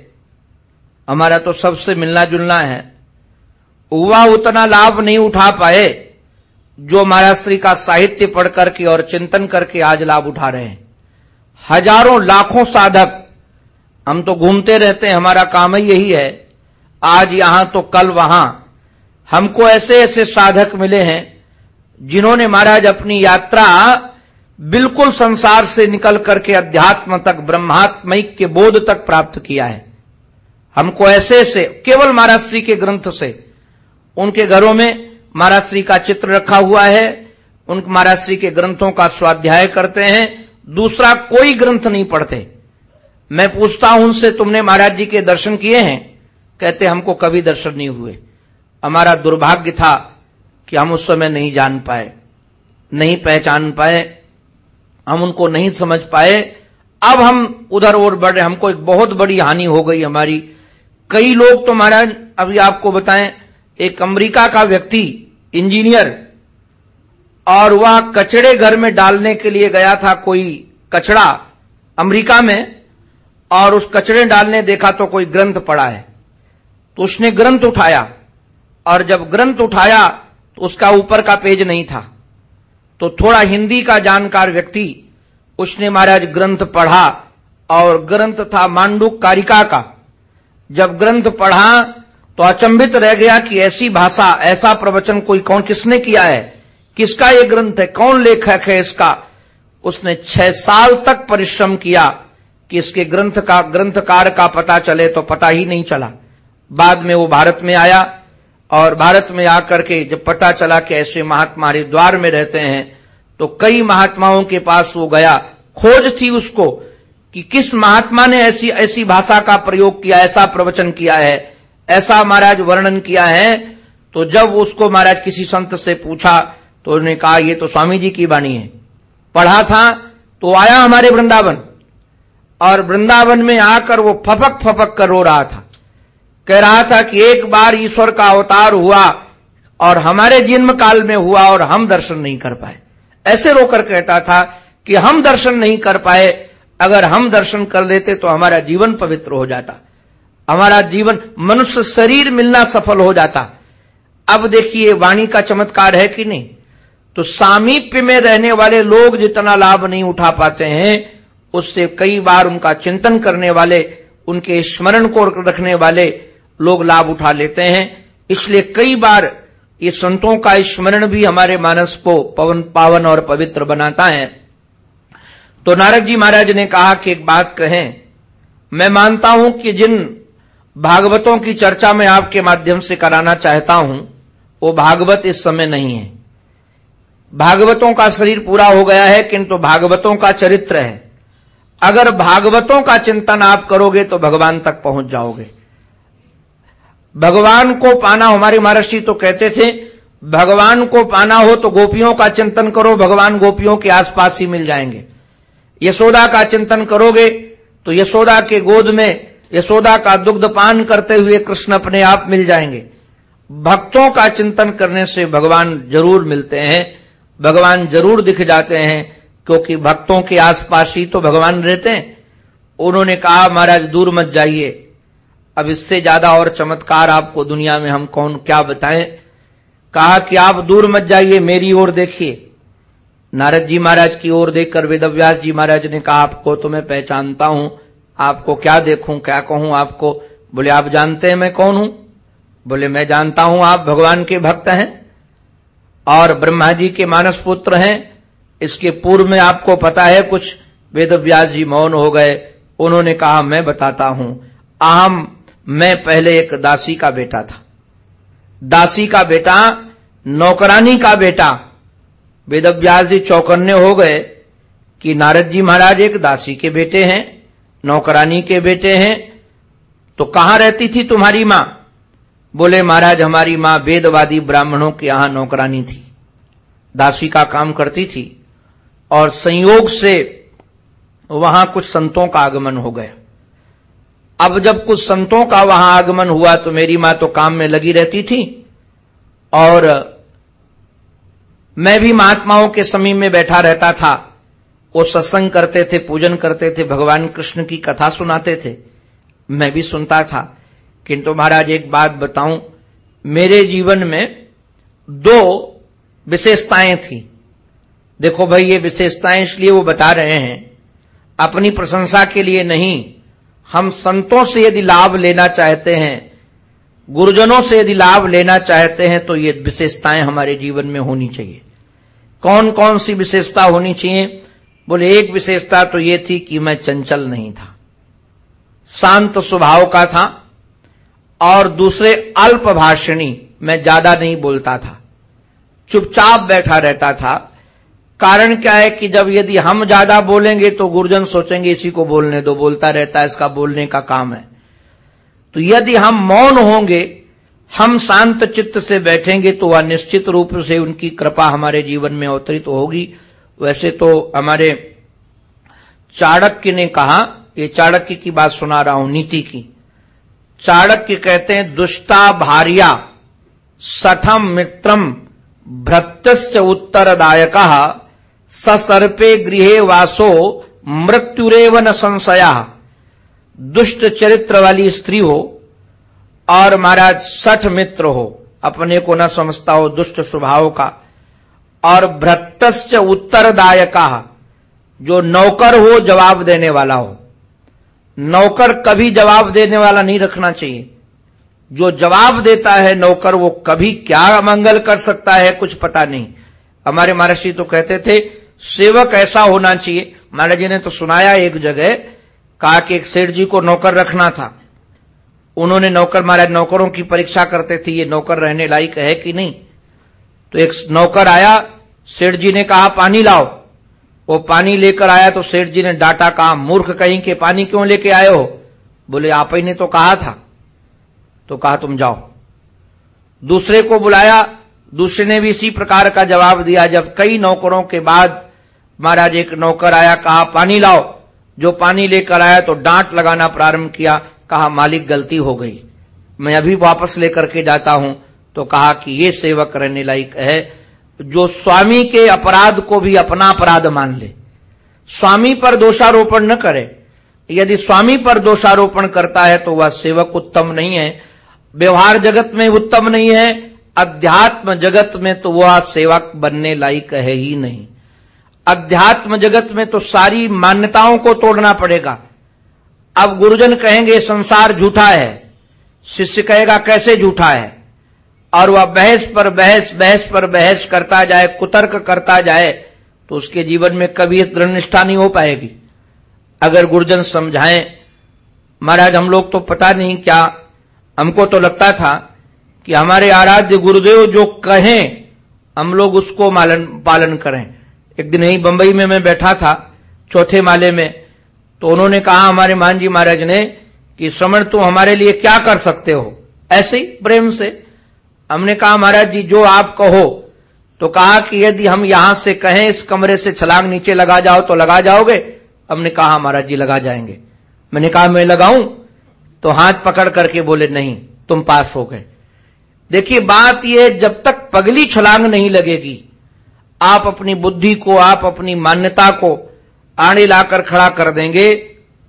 हमारा तो सबसे मिलना जुलना है। वह उतना लाभ नहीं उठा पाए, जो महाराज श्री का साहित्य पढ़ करके और चिंतन करके आज लाभ उठा रहे हैं। हज़ारों लाखों साधक, हम तो घूमते रहते हैं, हमारा काम ही यही है। आज यहाँ तो कल वहाँ। हमको ऐसे ऐसे साधक मिले हैं जिन्होंने महाराज अपनी यात्रा बिल्कुल संसार से निकल करके अध्यात्म तक, ब्रह्मात्मिक के बोध तक प्राप्त किया है। हमको ऐसे ऐसे केवल महाराज श्री के ग्रंथ से, उनके घरों में महाराज श्री का चित्र रखा हुआ है, उन महाराज श्री के ग्रंथों का स्वाध्याय करते हैं, दूसरा कोई ग्रंथ नहीं पढ़ते। मैं पूछता हूँ उनसे, तुमने महाराज जी के दर्शन किए हैं? कहते, हमको कभी दर्शन नहीं हुए। हमारा दुर्भाग्य था कि हम उस समय नहीं जान पाए, नहीं पहचान पाए, हम उनको नहीं समझ पाए। अब हम उधर और बढ़ रहे हमको एक बहुत बड़ी हानि हो गई हमारी। कई लोग तो महाराज, अभी आपको बताएँ, एक अमेरिका का व्यक्ति, इंजीनियर, और वह कचड़े घर में डालने के लिए गया था कोई कचड़ा अमेरिका में, और उस कचड़े डालने देखा तो कोई ग्रंथ पड़ा है। तो उसने ग्रंथ उठाया, और जब ग्रंथ उठाया उसका ऊपर का पेज नहीं था। तो थोड़ा हिंदी का जानकार व्यक्ति, उसने महाराज ग्रंथ पढ़ा, और ग्रंथ था मांडुक कारिका का। जब ग्रंथ पढ़ा तो अचंभित रह गया कि ऐसी भाषा, ऐसा प्रवचन कोई कौन किसने किया है? किसका ये ग्रंथ है? कौन लेखक है इसका? उसने छह साल तक परिश्रम किया कि इसके ग्रंथ का, ग्रंथकार का पता चले तो पता ही नहीं चला। बाद में वो भारत में आया और भारत में आकर के जब पता चला कि ऐसे महात्मा हरिद्वार में रहते हैं तो कई महात्माओं के पास वो गया। खोज थी उसको कि किस महात्मा ने ऐसी ऐसी भाषा का प्रयोग किया, ऐसा प्रवचन किया है, ऐसा महाराज वर्णन किया है। तो जब उसको महाराज किसी संत से पूछा तो उन्होंने कहा, ये तो स्वामी जी की वाणी है। पढ़ा था तो आया हमारे वृंदावन। और वृंदावन में आकर वो फपक फपक कर रो रहा था। कह रहा था कि एक बार ईश्वर का अवतार हुआ और हमारे जन्म काल में हुआ और हम दर्शन नहीं कर पाए। ऐसे रोकर कहता था कि हम दर्शन नहीं कर पाए, अगर हम दर्शन कर लेते तो हमारा जीवन पवित्र हो जाता। हमारा जीवन, मनुष्य शरीर मिलना सफल हो जाता। अब देखिए वाणी का चमत्कार है कि नहीं? तो सामीप्य में रहने वाले लोग जितना लाभ नहीं उठा पाते हैं, उससे कई बार उनका चिंतन करने वाले, उनके स्मरण को रखने वाले लोग लाभ उठा लेते हैं। इसलिए कई बार ये संतों का स्मरण भी हमारे मानस को पवन, पावन और पवित्र बनाता है। तो नारद जी महाराज ने कहा कि एक बात कहें, मैं मानता हूँ कि जिन भागवतों की चर्चा मैं आपके माध्यम से कराना चाहता हूँ, वो भागवत इस समय नहीं है। भागवतों का शरीर पूरा हो गया है, किंतु भागवतों का चरित्र है। अगर भागवतों का चिंतन आप करोगे तो भगवान तक पहुँच जाओगे। भगवान को पाना, हमारे महर्षि तो कहते थे, भगवान को पाना हो तो गोपियों का चिंतन करो, भगवान गोपियों के आसपास ही मिल जाएँगे। यशोदा का चिंतन करोगे तो यशोदा के गोद में, यशोदा का दुग्ध पान करते हुए कृष्ण अपने आप मिल जाएँगे। भक्तों का चिंतन करने से भगवान ज़रूर मिलते हैं, भगवान ज़रूर दिख जाते हैं, क्योंकि भक्तों के आसपास ही तो भगवान रहते हैं। उन्होंने कहा, महाराज, दूर मत जाइए अब इससे ज़्यादा और चमत्कार आपको दुनिया में हम कौन क्या बताएँ? कहा कि आप दूर मत जाइए, मेरी ओर देखिए। नारद जी महाराज की ओर देखकर वेदव्यास जी महाराज ने कहा, आपको तो मैं पहचानता हूँ, आपको क्या देखूँ, क्या कहूँ आपको? बोले, आप जानते हैं मैं कौन हूँ? बोले, मैं जानता हूँ आप भगवान के भक्त हैं और ब्रह्मा जी के मानस पुत्र हैं। इसके पूर्व में आपको पता है कुछ। वेदव्यास जी मौन हो गए। उन्होंने कहा, मैं बताता हूँ। अहम मैं पहले एक दासी का बेटा था। दासी का बेटा, नौकरानी का बेटा। वेदव्यास जी चौकन्ने हो गए कि नारद जी महाराज एक दासी के बेटे हैं, नौकरानी के बेटे हैं। तो कहाँ रहती थी तुम्हारी माँ? बोले, महाराज, हमारी माँ वेदवादी ब्राह्मणों के यहाँ नौकरानी थी। दासी का काम करती थी और संयोग से वहाँ कुछ संतों का आगमन हो गया। अब जब कुछ संतों का वहाँ आगमन हुआ तो मेरी माँ तो काम में लगी रहती थी और मैं भी महात्माओं के समीप में बैठा रहता था। वो सत्संग करते थे, पूजन करते थे, भगवान कृष्ण की कथा सुनाते थे। मैं भी सुनता था। किंतु महाराज, एक बात बताऊँ, मेरे जीवन में दो विशेषताएँ थी। देखो भाई, ये विशेषताएँ इसलिए वो बता रहे हैं, अपनी प्रशंसा के लिए नहीं हम संतों से यदि लाभ लेना चाहते हैं, गुरुजनों से यदि लाभ लेना चाहते हैं तो ये विशेषताएँ हमारे जीवन में होनी चाहिए। कौन कौन सी विशेषता होनी चाहिए? बोले, एक विशेषता तो ये थी कि मैं चंचल नहीं था। शांत स्वभाव का था, और दूसरे अल्प भाषणी मैं ज़्यादा नहीं बोलता था। चुपचाप बैठा रहता था कारण क्या है कि जब यदि हम ज़्यादा बोलेंगे तो गुरुजन सोचेंगे, इसी को बोलने दो, बोलता रहता है, इसका बोलने का काम है। तो यदि हम मौन होंगे, हम शांत चित्त से बैठेंगे तो वह निश्चित रूप से उनकी कृपा हमारे जीवन में अवतरित तो होगी। वैसे तो हमारे चाणक्य ने कहा, ये चाणक्य की बात सुना रहा हूँ, नीति की। चाणक्य कहते हैं, दुष्टा भार्या सठम मित्रम भ्रत्यश्च उत्तरदायक ससर्पे गृहे वासो मृत्युरेव न संशया। दुष्ट चरित्र वाली स्त्री हो और महाराज सठ मित्र हो, अपने को न समझता हो दुष्ट स्वभाव का। और भ्रतश्च उत्तरदायक, जो नौकर हो जवाब देने वाला हो। नौकर कभी जवाब देने वाला नहीं रखना चाहिए। जो जवाब देता है नौकर, वो कभी क्या मंगल कर सकता है कुछ पता नहीं। हमारे महर्षि तो कहते थे सेवक ऐसा होना चाहिए। महाराज जी ने तो सुनाया एक जगह, कहा कि एक सेठ जी को नौकर रखना था। उन्होंने नौकर, महाराज, नौकरों की परीक्षा करते थे, ये नौकर रहने लायक है कि नहीं? तो एक नौकर आया, सेठ जी ने कहा, पानी लाओ। वो पानी लेकर आया तो सेठ जी ने डांटा, कहा, मूर्ख कहीं के पानी क्यों लेके आए हो? बोले, आप ही ने तो कहा था। तो कहा, तुम जाओ। दूसरे को बुलाया, दूसरे ने भी इसी प्रकार का जवाब दिया। जब कई नौकरों के बाद महाराज एक नौकर आया, कहा, पानी लाओ। जो पानी लेकर आया तो डांट लगाना प्रारंभ किया, कहा, मालिक गलती हो गई। मैं अभी वापस लेकर के जाता हूँ। तो कहा कि, ये सेवक रहने लायक है, जो स्वामी के अपराध को भी अपना अपराध मान ले। स्वामी पर दोषारोपण न करे। यदि स्वामी पर दोषारोपण करता है तो वह सेवक उत्तम नहीं है। व्यवहार जगत में उत्तम नहीं है। अध्यात्म जगत में तो वह सेवक बनने लायक है ही नहीं। अध्यात्म जगत में तो सारी मान्यताओं को तोड़ना पड़ेगा। अब गुरुजन कहेंगे, संसार झूठा है। शिष्य कहेगा, कैसे झूठा है? और वह बहस पर बहस बहस पर बहस करता जाए, कुतर्क करता जाए तो उसके जीवन में कभी दृढ़ निष्ठा नहीं हो पाएगी। अगर गुरुजन समझाएँ, महाराज, हम लोग तो पता नहीं क्या, हमको तो लगता था कि हमारे आराध्य गुरुदेव जो कहें, हम लोग उसको पालन करें। एक दिन ही बंबई में मैं बैठा था, चौथे माले में तो उन्होंने कहा, हमारे मान जी महाराज ने, कि श्रवण तुम हमारे लिए क्या कर सकते हो? ऐसे ही प्रेम से हमने कहा, महाराज जी, जो आप कहो। तो कहा कि यदि हम यहाँ से कहें, इस कमरे से छलांग नीचे लगा जाओ तो लगा जाओगे? हमने कहा, महाराज जी, लगा जाएँगे। मैंने कहा, मैं लगाऊँ? तो हाथ पकड़ करके बोले, नहीं, तुम पास हो गए। देखिए, बात यह जब तक पगली छलांग नहीं लगेगी आप अपनी बुद्धि को, आप अपनी मान्यता को आड़े लाकर खड़ा कर देंगे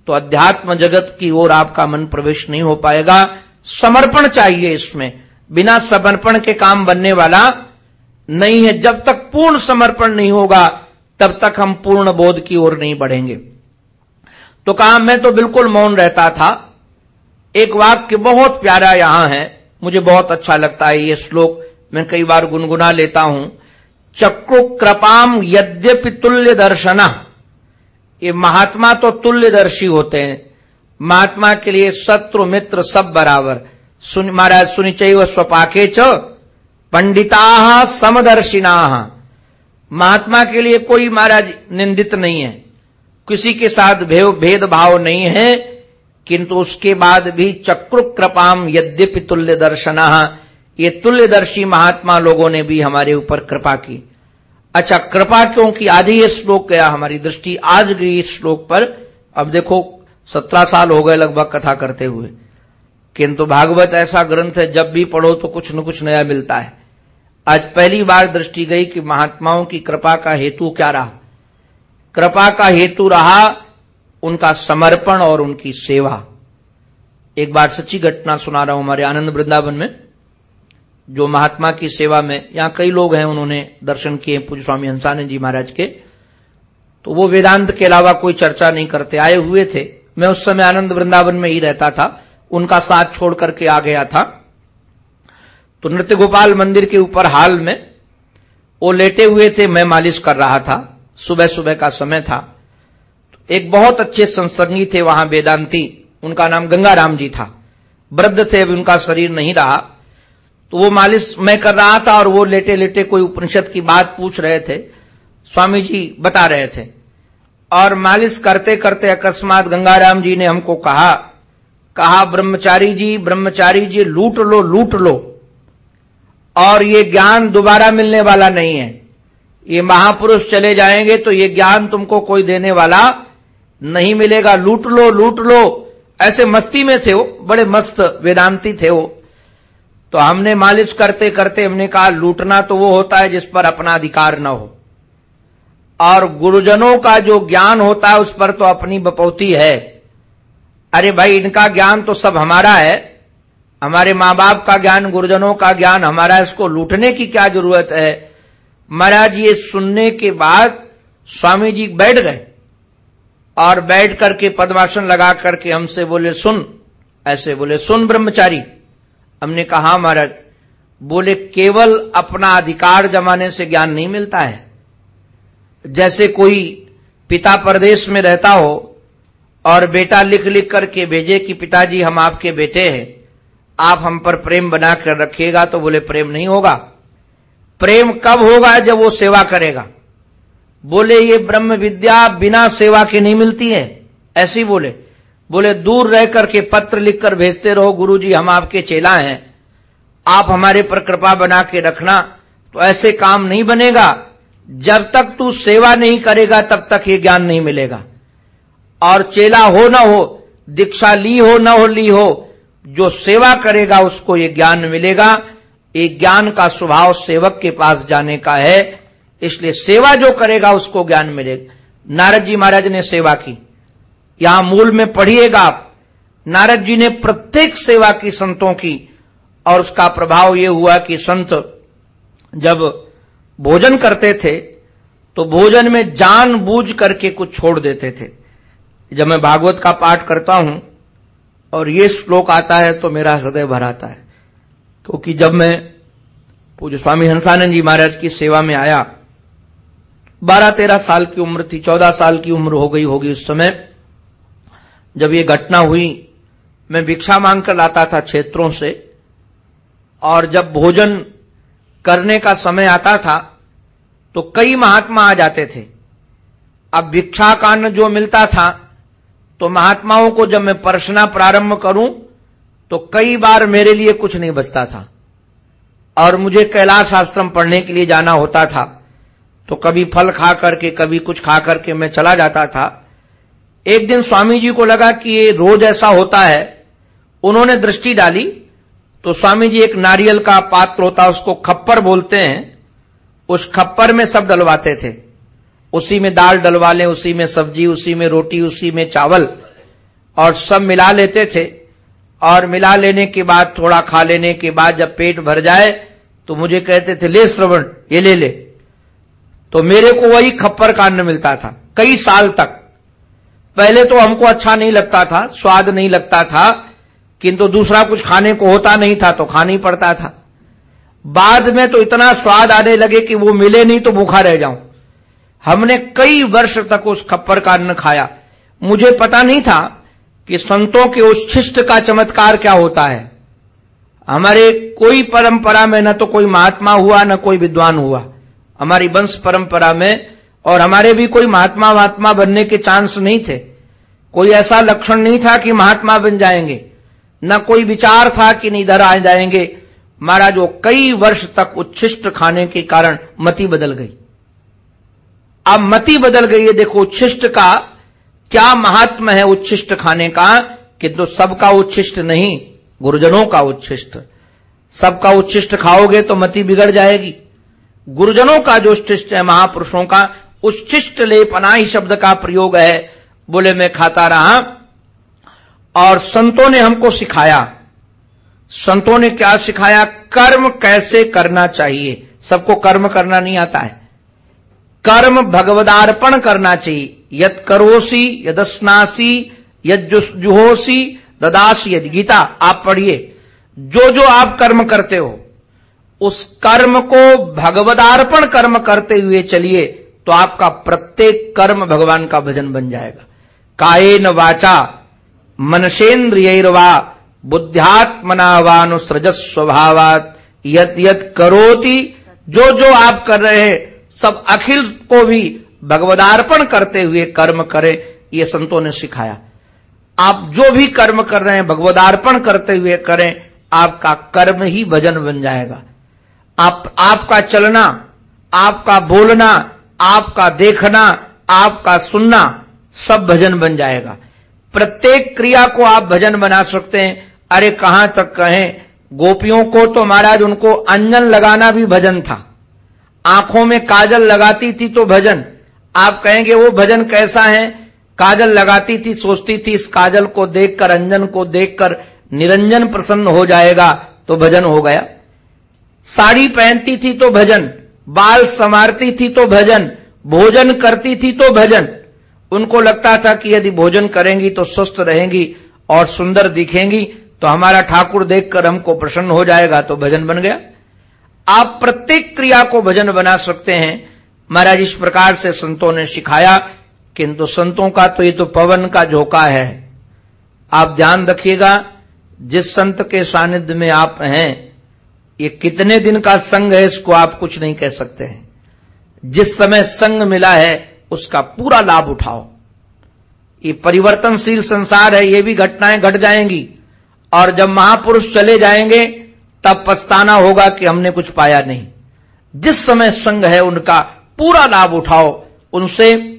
तो अध्यात्म जगत की ओर आपका मन प्रवेश नहीं हो पाएगा। समर्पण चाहिए इसमें। बिना समर्पण के काम बनने वाला नहीं है। जब तक पूर्ण समर्पण नहीं होगा, तब तक हम पूर्ण बोध की ओर नहीं बढ़ेंगे। तो कहा, मैं तो बिल्कुल मौन रहता था। एक वाक्य बहुत प्यारा यहाँ है। मुझे बहुत अच्छा लगता है ये श्लोक। मैं कई बार गुनगुना लेता हूँ। चक्रु कृपाम यद्यपि तुल्य दर्शना ये महात्मा तो तुल्यदर्शी होते हैं। महात्मा के लिए शत्रु मित्र सब बराबर। सुन, महाराज सुनिचय व स्वपाके च पंडिता समदर्शिना। महात्मा के लिए कोई महाराज निंदित नहीं है। किसी के साथ भेव, भेदभाव नहीं है। किंतु उसके बाद भी चक्रु कृपाम यद्यपि तुल्य दर्शना ये तुल्यदर्शी महात्मा लोगों ने भी हमारे ऊपर कृपा की। अच्छा कृपा क्योंकि ही ये श्लोक गया, हमारी दृष्टि आज गई इस श्लोक पर। अब देखो, सत्रह साल हो गए लगभग कथा करते हुए। किंतु भागवत ऐसा ग्रंथ है, जब भी पढ़ो तो कुछ न कुछ नया मिलता है। आज पहली बार दृष्टि गई कि महात्माओं की कृपा का हेतु क्या रहा। कृपा का हेतु रहा उनका समर्पण और उनकी सेवा। एक बार सच्ची घटना सुना रहा हूँ हमारे आनंद वृंदावन में। जो महात्मा की सेवा में, यहाँ कई लोग हैं, उन्होंने दर्शन किए पूज्य स्वामी हंसानंद जी महाराज के। तो वो वेदांत के अलावा कोई चर्चा नहीं करते। आए हुए थे। मैं उस समय आनंद वृंदावन में ही रहता था। उनका साथ छोड़ करके आ गया था। तो नृत्य गोपाल मंदिर के ऊपर हाल में वो लेटे हुए थे। मैं मालिश कर रहा था। सुबह सुबह का समय था। तो एक बहुत अच्छे संसर्गी थे वहाँ वेदांती। उनका नाम गंगाराम जी था। वृद्ध थे उनका शरीर नहीं रहा। तो वो मालिश मैं कर रहा था और वो लेटे लेटे कोई उपनिषद की बात पूछ रहे थे, स्वामी जी बता रहे थे। और मालिश करते करते अकस्मात गंगाराम जी ने हमको कहा कहा, ब्रह्मचारी जी ब्रह्मचारी जी, लूट लो लूट लो। और ये ज्ञान दोबारा मिलने वाला नहीं है। ये महापुरुष चले जाएँगे तो ये ज्ञान तुमको कोई देने वाला नहीं मिलेगा। लूट लो लूट लो। ऐसे मस्ती में थे वो, बड़े मस्त वेदांती थे वो। तो हमने मालिश करते करते हमने कहा, लूटना तो वो होता है जिस पर अपना अधिकार न हो। और गुरुजनों का जो ज्ञान होता है उस पर तो अपनी बपौती है। अरे भाई, इनका ज्ञान तो सब हमारा है। हमारे माँ बाप का ज्ञान, गुरुजनों का ज्ञान हमारा इसको लूटने की क्या ज़रूरत है? महाराज, ये सुनने के बाद स्वामी जी बैठ गए। और बैठ करके पद्मासन लगा करके हमसे बोले, सुन। ऐसे बोले, सुन ब्रह्मचारी। हमने कहा, महाराज, बोले, केवल अपना अधिकार जमाने से ज्ञान नहीं मिलता है। जैसे कोई पिता प्रदेश में रहता हो और बेटा लिख लिख करके भेजे कि पिताजी, हम आपके बेटे हैं, आप हम पर प्रेम बना कर रखिएगा तो बोले, प्रेम नहीं होगा। प्रेम कब होगा जब वो सेवा करेगा? बोले, ये ब्रह्म विद्या बिना सेवा के नहीं मिलती है। ऐसी बोले। बोले, दूर रह करके पत्र लिखकर भेजते रहो गुरु जी हम आपके चेला हैं। आप हमारे पर कृपा बना के रखना तो ऐसे काम नहीं बनेगा। जब तक तू सेवा नहीं करेगा, तब तक ये ज्ञान नहीं मिलेगा। और चेला हो ना हो, दीक्षा ली हो ना हो, ली हो, जो सेवा करेगा, उसको ये ज्ञान मिलेगा। ये ज्ञान का स्वभाव सेवक के पास जाने का है, इसलिए सेवा जो करेगा, उसको ज्ञान मिलेगा। नारद जी महाराज ने सेवा की। यहाँ मूल में पढ़िएगा आप नारद जी ने प्रत्येक सेवा की संतों की, और उसका प्रभाव यह हुआ कि संत जब भोजन करते थे तो भोजन में जान बूझ करके कुछ छोड़ देते थे। जब मैं भागवत का पाठ करता हूँ, और ये श्लोक आता है तो मेरा हृदय भर आता है। क्योंकि जब मैं पूज्य स्वामी हंसानंद जी महाराज की सेवा में आया, बारह तेरह साल की उम्र थी, चौदह साल की उम्र हो गई होगी उस समय जब ये घटना हुई, मैं भिक्षा मांग कर लाता था क्षेत्रों से, और जब भोजन करने का समय आता था तो कई महात्मा आ जाते थे। अब भिक्षा का अन्न जो मिलता था तो महात्माओं को जब मैं परसना प्रारंभ करूँ तो कई बार मेरे लिए कुछ नहीं बचता था। और मुझे कैलाश आश्रम पढ़ने के लिए जाना होता था तो कभी फल खा करके, कभी कुछ खा करके मैं चला जाता था। एक दिन स्वामी जी को लगा कि ये रोज ऐसा होता है। उन्होंने दृष्टि डाली तो स्वामी जी एक नारियल का पात्र होता, उसको खप्पर बोलते हैं। उस खप्पर में सब डलवाते थे। उसी में दाल डलवा लें उसी में सब्ज़ी, उसी में रोटी, उसी में चावल, और सब मिला लेते थे। और मिला लेने के बाद, थोड़ा खा लेने के बाद जब पेट भर जाए तो मुझे कहते थे, ले श्रवण, ये ले ले। तो मेरे को वही खप्पर का अन्न मिलता था, कई साल तक। पहले तो हमको अच्छा नहीं लगता था, स्वाद नहीं लगता था, किंतु दूसरा कुछ खाने को होता नहीं था तो खाना ही पड़ता था। बाद में तो इतना स्वाद आने लगे कि वो मिले नहीं तो भूखा रह जाऊँ। हमने कई वर्ष तक उस खप्पर का अन्न खाया। मुझे पता नहीं था कि संतों के उस शिष्ट का चमत्कार क्या होता है। हमारे कोई परंपरा में न तो कोई महात्मा हुआ, न कोई विद्वान हुआ। हमारी वंश परंपरा में और हमारे भी कोई महात्मा महात्मा बनने के चांस नहीं थे। कोई ऐसा लक्षण नहीं था कि महात्मा बन जाएँगे। न कोई विचार था कि नहीं इधर आ जाएँगे। महाराज, वो कई वर्ष तक उच्छिष्ट खाने के कारण मति बदल गई। अब मति बदल गई है, देखो, उच्छिष्ट का क्या महात्मा है उच्छिष्ट खाने का किंतु सबका उच्छिष्ट नहीं, गुरुजनों का उच्छिष्ट। सबका उच्छिष्ट खाओगे तो मति बिगड़ जाएगी। गुरुजनों का जो शिष्ट है, महापुरुषों का उच्छिष्ट लेपना ही शब्द का प्रयोग है। बोले, मैं खाता रहा और संतों ने हमको सिखाया। संतों ने क्या सिखाया? कर्म कैसे करना चाहिए? सबको कर्म करना नहीं आता है। कर्म भगवदार्पण करना चाहिए। यद करोसी, यदस्नासी यद जुहोसी ददासी, यद गीता, आप पढ़िए। जो जो आप कर्म करते हो, उस कर्म को भगवदार्पण कर्म करते हुए चलिए। तो आपका प्रत्येक कर्म भगवान का भजन बन जाएगा। कायेन वाचा मनसेन्द्रियवा बुद्ध्यात्मनावानुसृज स्वभावात यत यत करोति, जो जो आप कर रहे हैं, सब अखिल को भी भगवदार्पण करते हुए कर्म करें, ये संतों ने सिखाया। आप जो भी कर्म कर रहे हैं, भगवदार्पण करते हुए करें, आपका कर्म ही भजन बन जाएगा। आप, आपका चलना, आपका बोलना आपका देखना, आपका सुनना, सब भजन बन जाएगा। प्रत्येक क्रिया को आप भजन बना सकते हैं। अरे, कहाँ तक कहें? गोपियों को तो महाराज, उनको अंजन लगाना भी भजन था। आँखों में काजल लगाती थी तो भजन। आप कहेंगे, वो भजन कैसा है? काजल लगाती थी, सोचती थी, इस काजल को देखकर, अंजन को देखकर निरंजन प्रसन्न हो जाएगा। तो भजन हो गया। साड़ी पहनती थी तो भजन। बाल संवारती थी तो भजन, भोजन करती थी तो भजन। उनको लगता था कि यदि भोजन करेंगी तो स्वस्थ रहेंगी और सुंदर दिखेंगी तो हमारा ठाकुर देखकर हमको प्रसन्न हो जाएगा तो भजन बन गया। आप प्रत्येक क्रिया को भजन बना सकते हैं। महाराज, इस प्रकार से संतों ने सिखाया किंतु संतों का तो ये तो पवन का झोंका है। आप ध्यान रखिएगा, जिस संत के सानिध्य में आप हैं ये कितने दिन का संग है, इसको आप कुछ नहीं कह सकते हैं। जिस समय संग मिला है, उसका पूरा लाभ उठाओ। ये परिवर्तनशील संसार है, ये भी घटनाएँ घट जाएँगी। और जब महापुरुष चले जाएँगे, तब पछताना होगा कि हमने कुछ पाया नहीं। जिस समय संग है, उनका पूरा लाभ उठाओ। उनसे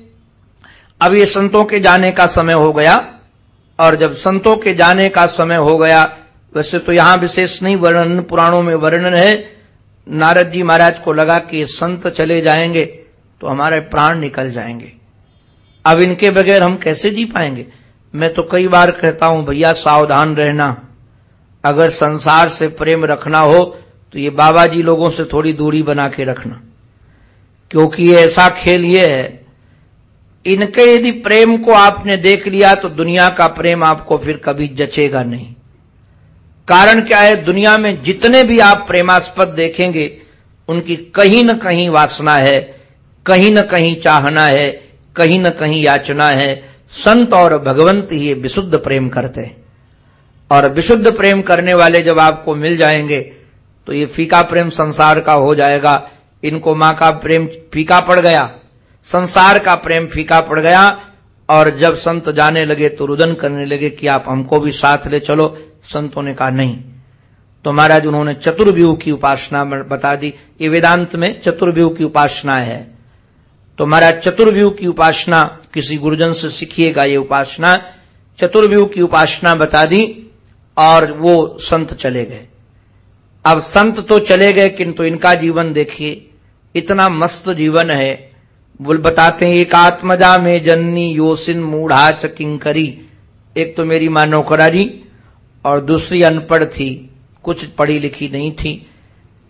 अब ये संतों के जाने का समय हो गया, और जब संतों के जाने का समय हो गया वैसे तो यहाँ विशेष नहीं, वर्णन पुराणों में वर्णन है। नारद जी महाराज को लगा कि संत चले जाएँगे तो हमारे प्राण निकल जाएँगे। अब इनके बगैर हम कैसे जी पाएँगे? मैं तो कई बार कहता हूँ, भैया, सावधान रहना। अगर संसार से प्रेम रखना हो तो ये बाबा जी लोगों से थोड़ी दूरी बना के रखना। क्योंकि ये ऐसा खेल ये है, इनके यदि प्रेम को आपने देख लिया तो दुनिया का प्रेम आपको फिर कभी जचेगा नहीं। कारण क्या है? दुनिया में जितने भी आप प्रेमास्पद देखेंगे, उनकी कहीं न कहीं वासना है, कहीं न कहीं चाहना है, कहीं न कहीं याचना है। संत और भगवंत ही विशुद्ध प्रेम करते हैं। और विशुद्ध प्रेम करने वाले जब आपको मिल जाएँगे तो ये फीका प्रेम संसार का हो जाएगा। इनको माँ का प्रेम फीका पड़ गया। संसार का प्रेम फीका पड़ गया। और जब संत जाने लगे तो रुदन करने लगे कि आप हमको भी साथ ले चलो, संतों ने कहा, नहीं। तो महाराज, उन्होंने चतुर्व्यूह की उपासना बता दी, ये वेदांत में चतुर्व्यूह की उपासना है। तो महाराज, चतुर्व्यूह की उपासना, किसी गुरुजन से सीखिएगा ये उपासना। चतुर्व्यूह की उपासना बता दी और वो संत चले गए। अब संत तो चले गए, किंतु इनका जीवन देखिए, इतना मस्त जीवन है बोल, बताते हैं, एक आत्मजा में जन्नी योसिन मूढ़ा किंकरी एक तो मेरी माँ नौकरारी और दूसरी अनपढ़ थी, कुछ पढ़ी लिखी नहीं थी।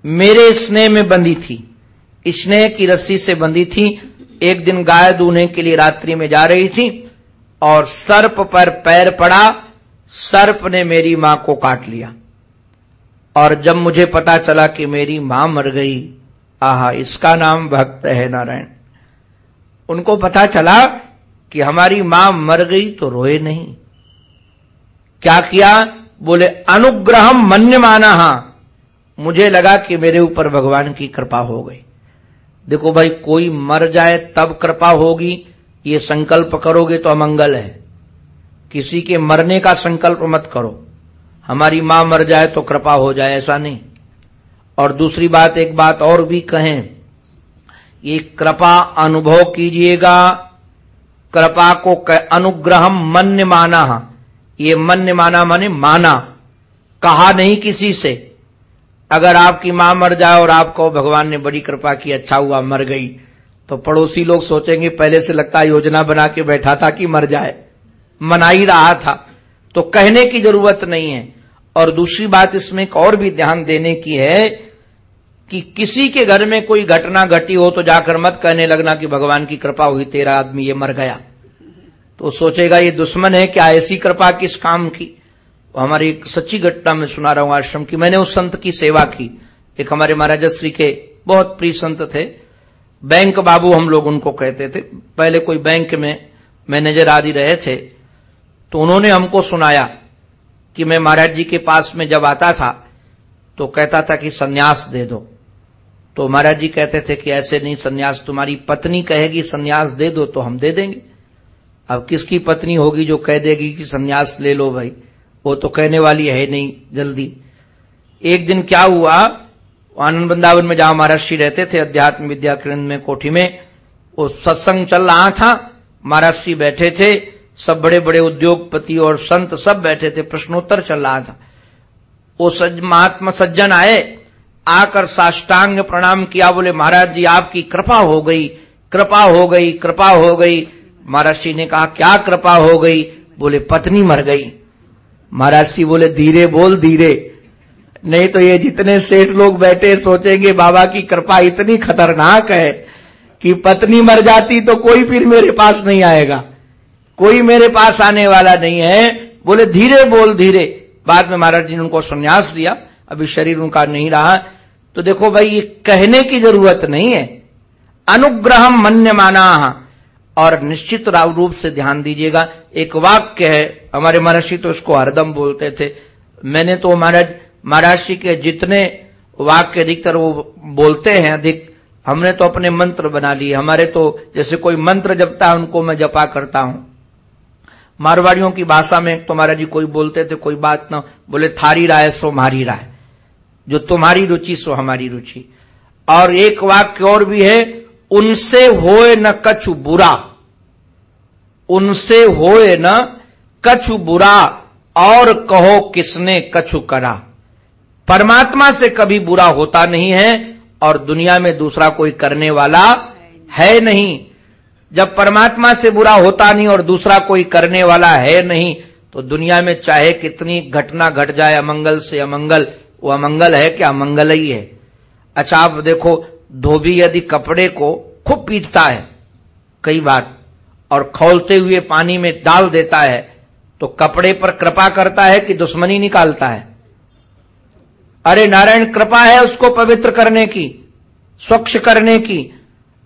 मेरे स्नेह में बंधी थी स्नेह की रस्सी से बंधी थी। एक दिन गाय दूने के लिए रात्रि में जा रही थी और सर्प पर पैर पड़ा, सर्प ने मेरी माँ को काट लिया। और जब मुझे पता चला कि मेरी माँ मर गई, आहा, इसका नाम भक्त है नारायण। उनको पता चला कि हमारी माँ मर गई तो रोए नहीं। क्या किया? बोले अनुग्रह मन्य माना मुझे लगा कि मेरे ऊपर भगवान की कृपा हो गई। देखो भाई, कोई मर जाए तब कृपा होगी। ये संकल्प करोगे तो अमंगल है। किसी के मरने का संकल्प मत करो। हमारी माँ मर जाए तो कृपा हो जाए, ऐसा नहीं। और दूसरी बात, एक बात और भी कहें। ये कृपा अनुभव कीजिएगा। कृपा को अनुग्रह मन्य माना। ये मन्य माना माने माना। कहा नहीं किसी से। अगर आपकी माँ मर जाए और आपको भगवान ने बड़ी कृपा की अच्छा हुआ, मर गई तो पड़ोसी लोग सोचेंगे, पहले से लगता योजना बना के बैठा था कि मर जाए। मना ही रहा था। तो कहने की ज़रूरत नहीं है। और दूसरी बात इसमें एक और भी ध्यान देने की है कि किसी के घर में कोई घटना घटी हो तो जाकर मत कहने लगना कि भगवान की कृपा हुई, तेरा आदमी ये मर गया। तो सोचेगा, ये दुश्मन है, क्या ऐसी कृपा किस काम की? तो हमारी एक सच्ची घटना में सुना रहा हूँ आश्रम की। मैंने उस संत की सेवा की। एक हमारे महाराजा श्री के बहुत प्रिय संत थे। बैंक बाबू हम लोग उनको कहते थे। पहले कोई बैंक में मैनेजर आदि रहे थे। तो उन्होंने हमको सुनाया कि मैं महाराज जी के पास में जब आता था तो कहता था कि सन्यास दे दो। तो महाराज जी कहते थे कि ऐसे नहीं सन्यास तुम्हारी पत्नी कहेगी सन्यास दे दो तो हम दे देंगे। अब किसकी पत्नी होगी जो कह देगी कि सन्यास ले लो भाई? वो तो कहने वाली है नहीं जल्दी। एक दिन क्या हुआ? आनंद वृंदावन में जहाँ महाराष्ट्री रहते थे अध्यात्म विद्या केंद्र में कोठी में वो सत्संग चल रहा था। महाराष्ट्री बैठे थे सब बड़े बड़े उद्योगपति और संत सब बैठे थे प्रश्नोत्तर चल रहा था। वो सज, महात्मा सज्जन आए आकर साष्टांग प्रणाम किया, बोले, महाराज जी, आपकी कृपा हो गई, कृपा हो गई, कृपा हो गई। महाराज जी ने कहा, क्या कृपा हो गई? बोले, पत्नी मर गई। महाराज जी बोले, धीरे बोल, धीरे। नहीं तो ये जितने सेठ लोग बैठे सोचेंगे, बाबा की कृपा इतनी खतरनाक है कि पत्नी मर जाती तो कोई फिर मेरे पास नहीं आएगा। कोई मेरे पास आने वाला नहीं है। बोले, धीरे बोल, धीरे। बाद में महाराज जी ने उनको संन्यास दिया। अभी शरीर उनका नहीं रहा तो देखो भाई, ये कहने की ज़रूरत नहीं है। अनुग्रह मन्य माना और निश्चित रूप से ध्यान दीजिएगा। एक वाक्य है, हमारे महर्षि तो उसको हरदम बोलते थे। मैंने तो महाराज महर्षि के जितने वाक्य अधिकतर वो बोलते हैं अधिक, हमने तो अपने मंत्र बना लिए। हमारे तो जैसे कोई मंत्र जपता है, उनको मैं जपा करता हूँ। मारवाड़ियों की भाषा में तो महाराज जी कोई बोलते थे, कोई बात ना, बोले, थारी राय सो मारी राय। जो तुम्हारी रुचि, सो हमारी रुचि। और एक वाक्य और भी है, उनसे होए न कछु बुरा। उनसे होए न कछु बुरा, और कहो किसने कछु करा। परमात्मा से कभी बुरा होता नहीं है, और दुनिया में दूसरा कोई करने वाला है नहीं। जब परमात्मा से बुरा होता नहीं, और दूसरा कोई करने वाला है नहीं तो दुनिया में चाहे कितनी घटना घट जाए, अमंगल से अमंगल वो अमंगल है क्या अमंगल ही है? अच्छा आप देखो, धोबी यदि कपड़े को खूब पीटता है, कई बार, और खोलते हुए पानी में डाल देता है तो कपड़े पर कृपा करता है कि दुश्मनी निकालता है। अरे नारायण, कृपा है उसको पवित्र करने की, स्वच्छ करने की।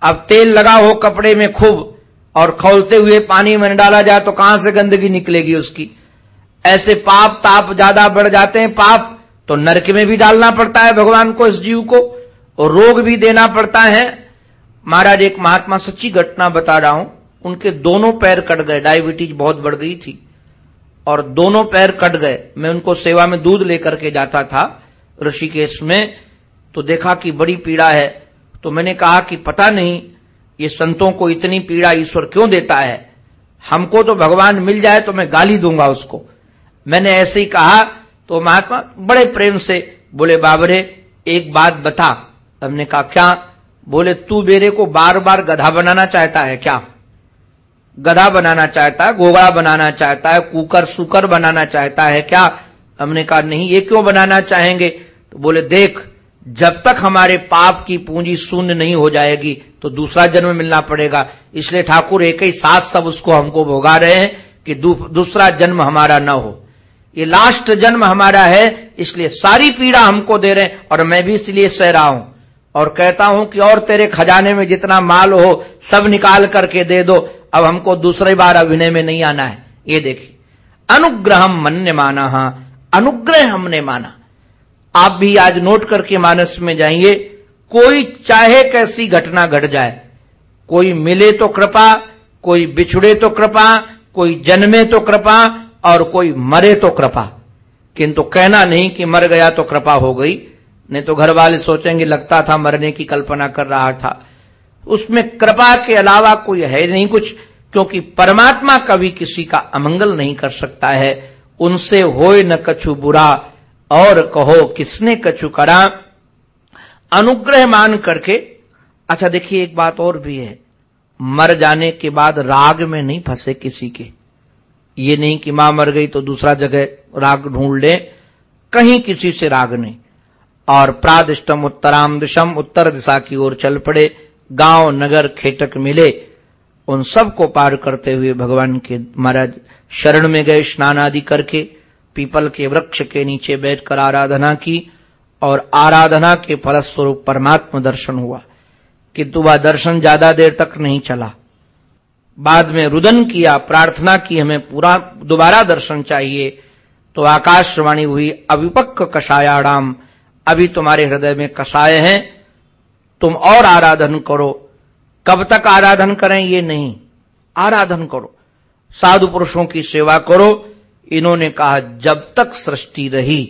अब तेल लगा हो कपड़े में खूब, और खोलते हुए पानी में डाला जाए तो कहाँ से गंदगी निकलेगी उसकी? ऐसे पाप ताप ज़्यादा बढ़ जाते हैं, पाप तो नरक में भी डालना पड़ता है भगवान को, इस जीव को, और रोग भी देना पड़ता है। महाराज, एक महात्मा सच्ची घटना बता रहा हूँ। उनके दोनों पैर कट गए, डायबिटीज़ बहुत बढ़ गई थी, और दोनों पैर कट गए। मैं उनको सेवा में दूध लेकर के जाता था ऋषिकेश में तो देखा कि बड़ी पीड़ा है। तो मैंने कहा कि पता नहीं, ये संतों को इतनी पीड़ा ईश्वर क्यों देता है? हमको तो भगवान मिल जाए तो मैं गाली दूँगा उसको। मैंने ऐसे ही कहा तो महात्मा बड़े प्रेम से बोले, बाबरे, एक बात बता। हमने कहा, क्या? बोले, तू मेरे को बार बार गधा बनाना चाहता है क्या? गधा बनाना चाहता है गोगा बनाना चाहता है, कुकर सुकर बनाना चाहता है क्या? हमने कहा, नहीं, ये क्यों बनाना चाहेंगे? तो बोले, देख, जब तक हमारे पाप की पूंजी शून्य नहीं हो जाएगी तो दूसरा जन्म मिलना पड़ेगा। इसलिए ठाकुर एक ही साथ सब उसको हमको भोगा रहे हैं कि दूसरा जन्म हमारा न हो। ये लास्ट जन्म हमारा है, इसलिए सारी पीड़ा हमको दे रहे और मैं भी इसलिए सह रहा हूँ। और कहता हूँ कि और तेरे खजाने में जितना माल हो, सब निकाल करके दे दो। अब हमको दूसरी बार अभिनय में नहीं आना है। ये देखिए। अनुग्रह मन ने माना, हा, अनुग्रह हमने माना। आप भी आज नोट करके मानस में जाइए, कोई चाहे कैसी घटना घट गट जाए। कोई मिले तो कृपा, कोई बिछड़े तो कृपा, कोई जन्मे तो कृपा और कोई मरे तो कृपा। किंतु कहना नहीं कि मर गया तो कृपा हो गई। नहीं तो घर वाले सोचेंगे, लगता था मरने की कल्पना कर रहा था। उसमें कृपा के अलावा कोई है नहीं कुछ, क्योंकि परमात्मा कभी किसी का अमंगल नहीं कर सकता है। उनसे होए न कछु बुरा, और कहो किसने कछु करा। अनुग्रह मान करके अच्छा देखिए एक बात और भी है। मर जाने के बाद राग में नहीं फंसे किसी के। ये नहीं कि माँ मर गई तो दूसरा जगह राग ढूंढ ले। कहीं किसी से राग नहीं। और प्रादिष्टम उत्तराम दिशम उत्तर दिशा की ओर चल पड़े। गाँव, नगर, खेटक मिले। उन सबको पार करते हुए भगवान के महाराज शरण में गए स्नान आदि करके। पीपल के वृक्ष के नीचे बैठकर आराधना की और आराधना के फलस्वरूप परमात्मा दर्शन हुआ। किंतु वह दर्शन ज़्यादा देर तक नहीं चला। बाद में रुदन किया, प्रार्थना की हमें पूरा, दोबारा दर्शन चाहिए तो आकाशवाणी हुई, अविपक्क कषायाणाम, अभी तुम्हारे हृदय में कषाय हैं, तुम और आराधन करो। कब तक आराधन करें ये नहीं, आराधन करो। साधु पुरुषों की सेवा करो, इन्होंने कहा, जब तक सृष्टि रही,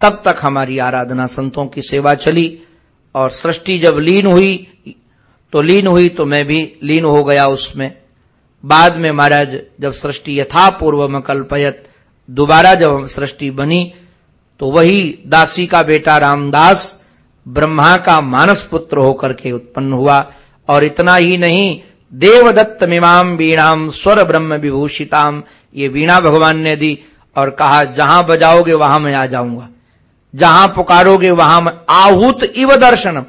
तब तक हमारी आराधना संतों की सेवा चली, और सृष्टि जब लीन हुई तो लीन हुई तो मैं भी लीन हो गया उसमें। बाद में महाराज जब सृष्टि यथा पूर्व कल्पयत, दोबारा जब सृष्टि बनी तो वही दासी का बेटा रामदास ब्रह्मा का मानस पुत्र होकर के उत्पन्न हुआ। और इतना ही नहीं, देवदत्त मिमाम वीणाम स्वर ब्रह्म विभूषिताम ये वीणा भगवान ने दी और कहा, जहाँ बजाओगे वहाँ मैं आ जाऊँगा। जहाँ पुकारोगे वहाँ मैं आहूत इव दर्शनम।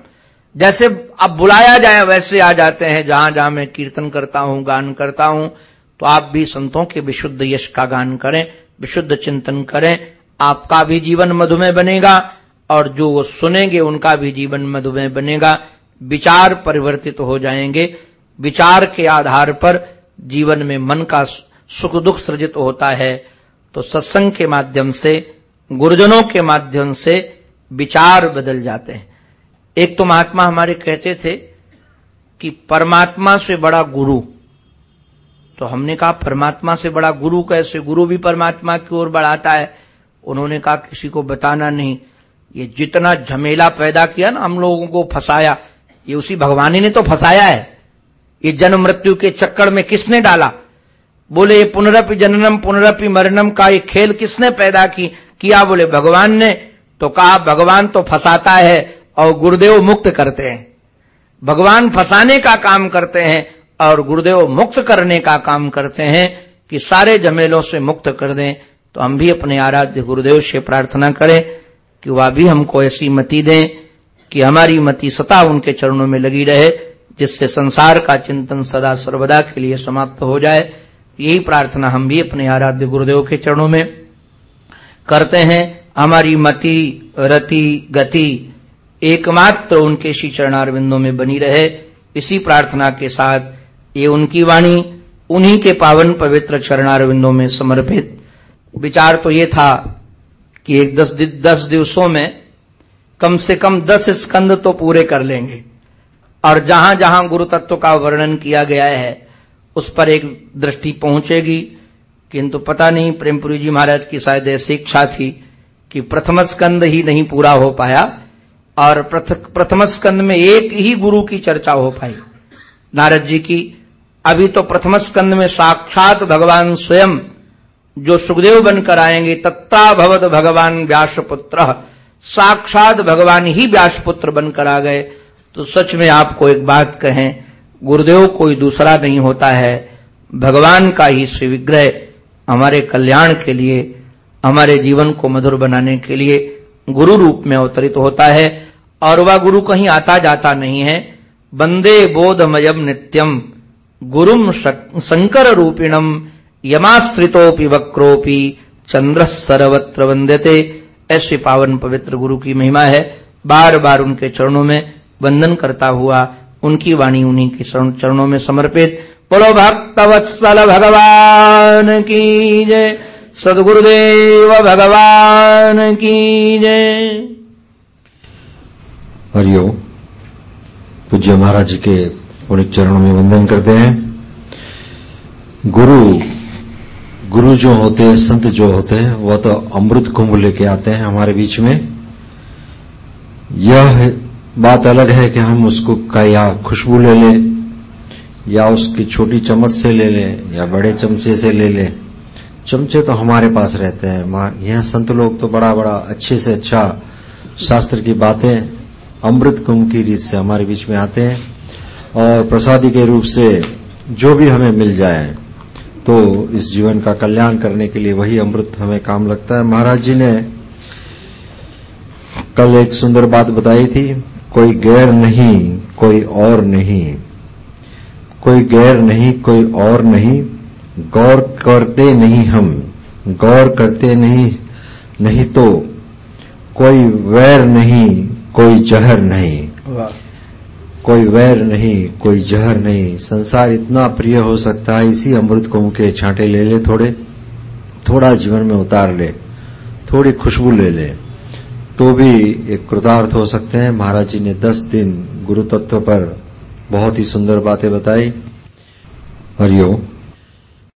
जैसे अब बुलाया जाए, वैसे आ जाते हैं। जहाँ जहाँ मैं कीर्तन करता हूँ, गान करता हूँ तो आप भी संतों के विशुद्ध यश का गान करें, विशुद्ध चिंतन करें। आपका भी जीवन मधुमेह बनेगा, और जो वो सुनेंगे, उनका भी जीवन मधुमेह बनेगा। विचार परिवर्तित हो जाएँगे। विचार के आधार पर जीवन में मन का सुख दुख सृजित होता है। तो सत्संग के माध्यम से, गुरुजनों के माध्यम से विचार बदल जाते हैं। एक तो महात्मा हमारे कहते थे कि परमात्मा से बड़ा गुरु। तो हमने कहा, परमात्मा से बड़ा गुरु कैसे? गुरु भी परमात्मा की ओर बढ़ाता है। उन्होंने कहा, किसी को बताना नहीं। ये जितना झमेला पैदा किया ना, हम लोगों को फंसाया। ये उसी भगवान ने तो फंसाया है। ये जन्म मृत्यु के चक्कर में किसने डाला? बोले, ये पुनरपि जननम, पुनरपि मरणम का ये खेल किसने पैदा की किया बोले, भगवान ने। तो कहा, भगवान तो फंसाता है। और गुरुदेव मुक्त करते हैं। भगवान फंसाने का काम करते हैं और गुरुदेव मुक्त करने का काम करते हैं कि सारे जमेलों से मुक्त कर दें। तो हम भी अपने आराध्य गुरुदेव से प्रार्थना करें कि वह भी हमको ऐसी मति दें कि हमारी मति सता उनके चरणों में लगी रहे, जिससे संसार का चिंतन सदा सर्वदा के लिए समाप्त हो जाए। यही प्रार्थना हम भी अपने आराध्य गुरुदेव के चरणों में करते हैं। हमारी मति, रति, गति एकमात्र उनके श्री चरणारविंदों में बनी रहे। इसी प्रार्थना के साथ ये उनकी वाणी उन्हीं के पावन पवित्र चरणारविंदों में समर्पित। विचार तो ये था कि एक दस दि, दस दिवसों में कम से कम दस स्कंद तो पूरे कर लेंगे। और जहाँ जहाँ गुरु तत्व का वर्णन किया गया है उस पर एक दृष्टि पहुंचेगी। किंतु पता नहीं प्रेमपुरी जी महाराज की शायद ऐसी इच्छा थी कि प्रथम स्कंद ही नहीं पूरा हो पाया। और प्रथम स्कंद में एक ही गुरु की चर्चा हो पाई। नारद जी की, अभी तो प्रथम स्कंद में साक्षात भगवान स्वयं, जो सुखदेव बनकर आएँगे तत्ता भवत भगवान व्यासपुत्र, साक्षात भगवान ही व्यासपुत्र बनकर आ गए। तो सच में आपको एक बात कहें, गुरुदेव कोई दूसरा नहीं होता है। भगवान का ही श्री विग्रह हमारे कल्याण के लिए, हमारे जीवन को मधुर बनाने के लिए गुरु रूप में अवतरित होता है। और वह गुरु कहीं आता जाता नहीं है। बंदे बोधमयम नित्यम, गुरुम शंकर रूपिणम, यमाश्रितोपि वक्रोपि, चंद्र सर्वत्र वंदते ऐसे पावन पवित्र गुरु की महिमा है। बार बार उनके चरणों में वंदन करता हुआ, उनकी वाणी उन्हीं के चरणों में समर्पित। बोलो भक्त वत्सल भगवान की जय। सदगुरुदेव भगवान की जय। हरिओ। पूज्य महाराज जी के पुनिक चरणों में वंदन करते हैं। गुरु गुरु जो होते हैं, संत जो होते हैं, वह तो अमृत कुंभ लेके आते हैं हमारे बीच में। यह बात अलग है कि हम उसको का या खुशबू ले लें, या उसकी छोटी चम्मच से ले लें, या बड़े चमचे से ले लें। चमचे तो हमारे पास रहते हैं यह संत लोग तो बड़ा बड़ा अच्छे से अच्छा शास्त्र की बातें अमृत कुंभ की रीत से हमारे बीच में आते हैं और प्रसादी के रूप से जो भी हमें मिल जाए तो इस जीवन का कल्याण करने के लिए वही अमृत हमें काम लगता है। महाराज जी ने कल एक सुंदर बात बताई थी, कोई गैर नहीं, कोई और नहीं। कोई गैर नहीं, कोई और नहीं। गौर करते नहीं हम, गौर करते नहीं नहीं तो कोई वैर नहीं। कोई जहर नहीं। कोई वैर नहीं कोई जहर नहीं। संसार इतना प्रिय हो सकता है इसी अमृत को के छांटे ले ले थोड़े। थोड़ा जीवन में उतार ले थोड़ी खुशबू ले ले। तो भी एक कृतार्थ हो सकते हैं। महाराज जी ने दस दिन गुरु तत्व पर बहुत ही सुंदर बातें बताई। हरिओम।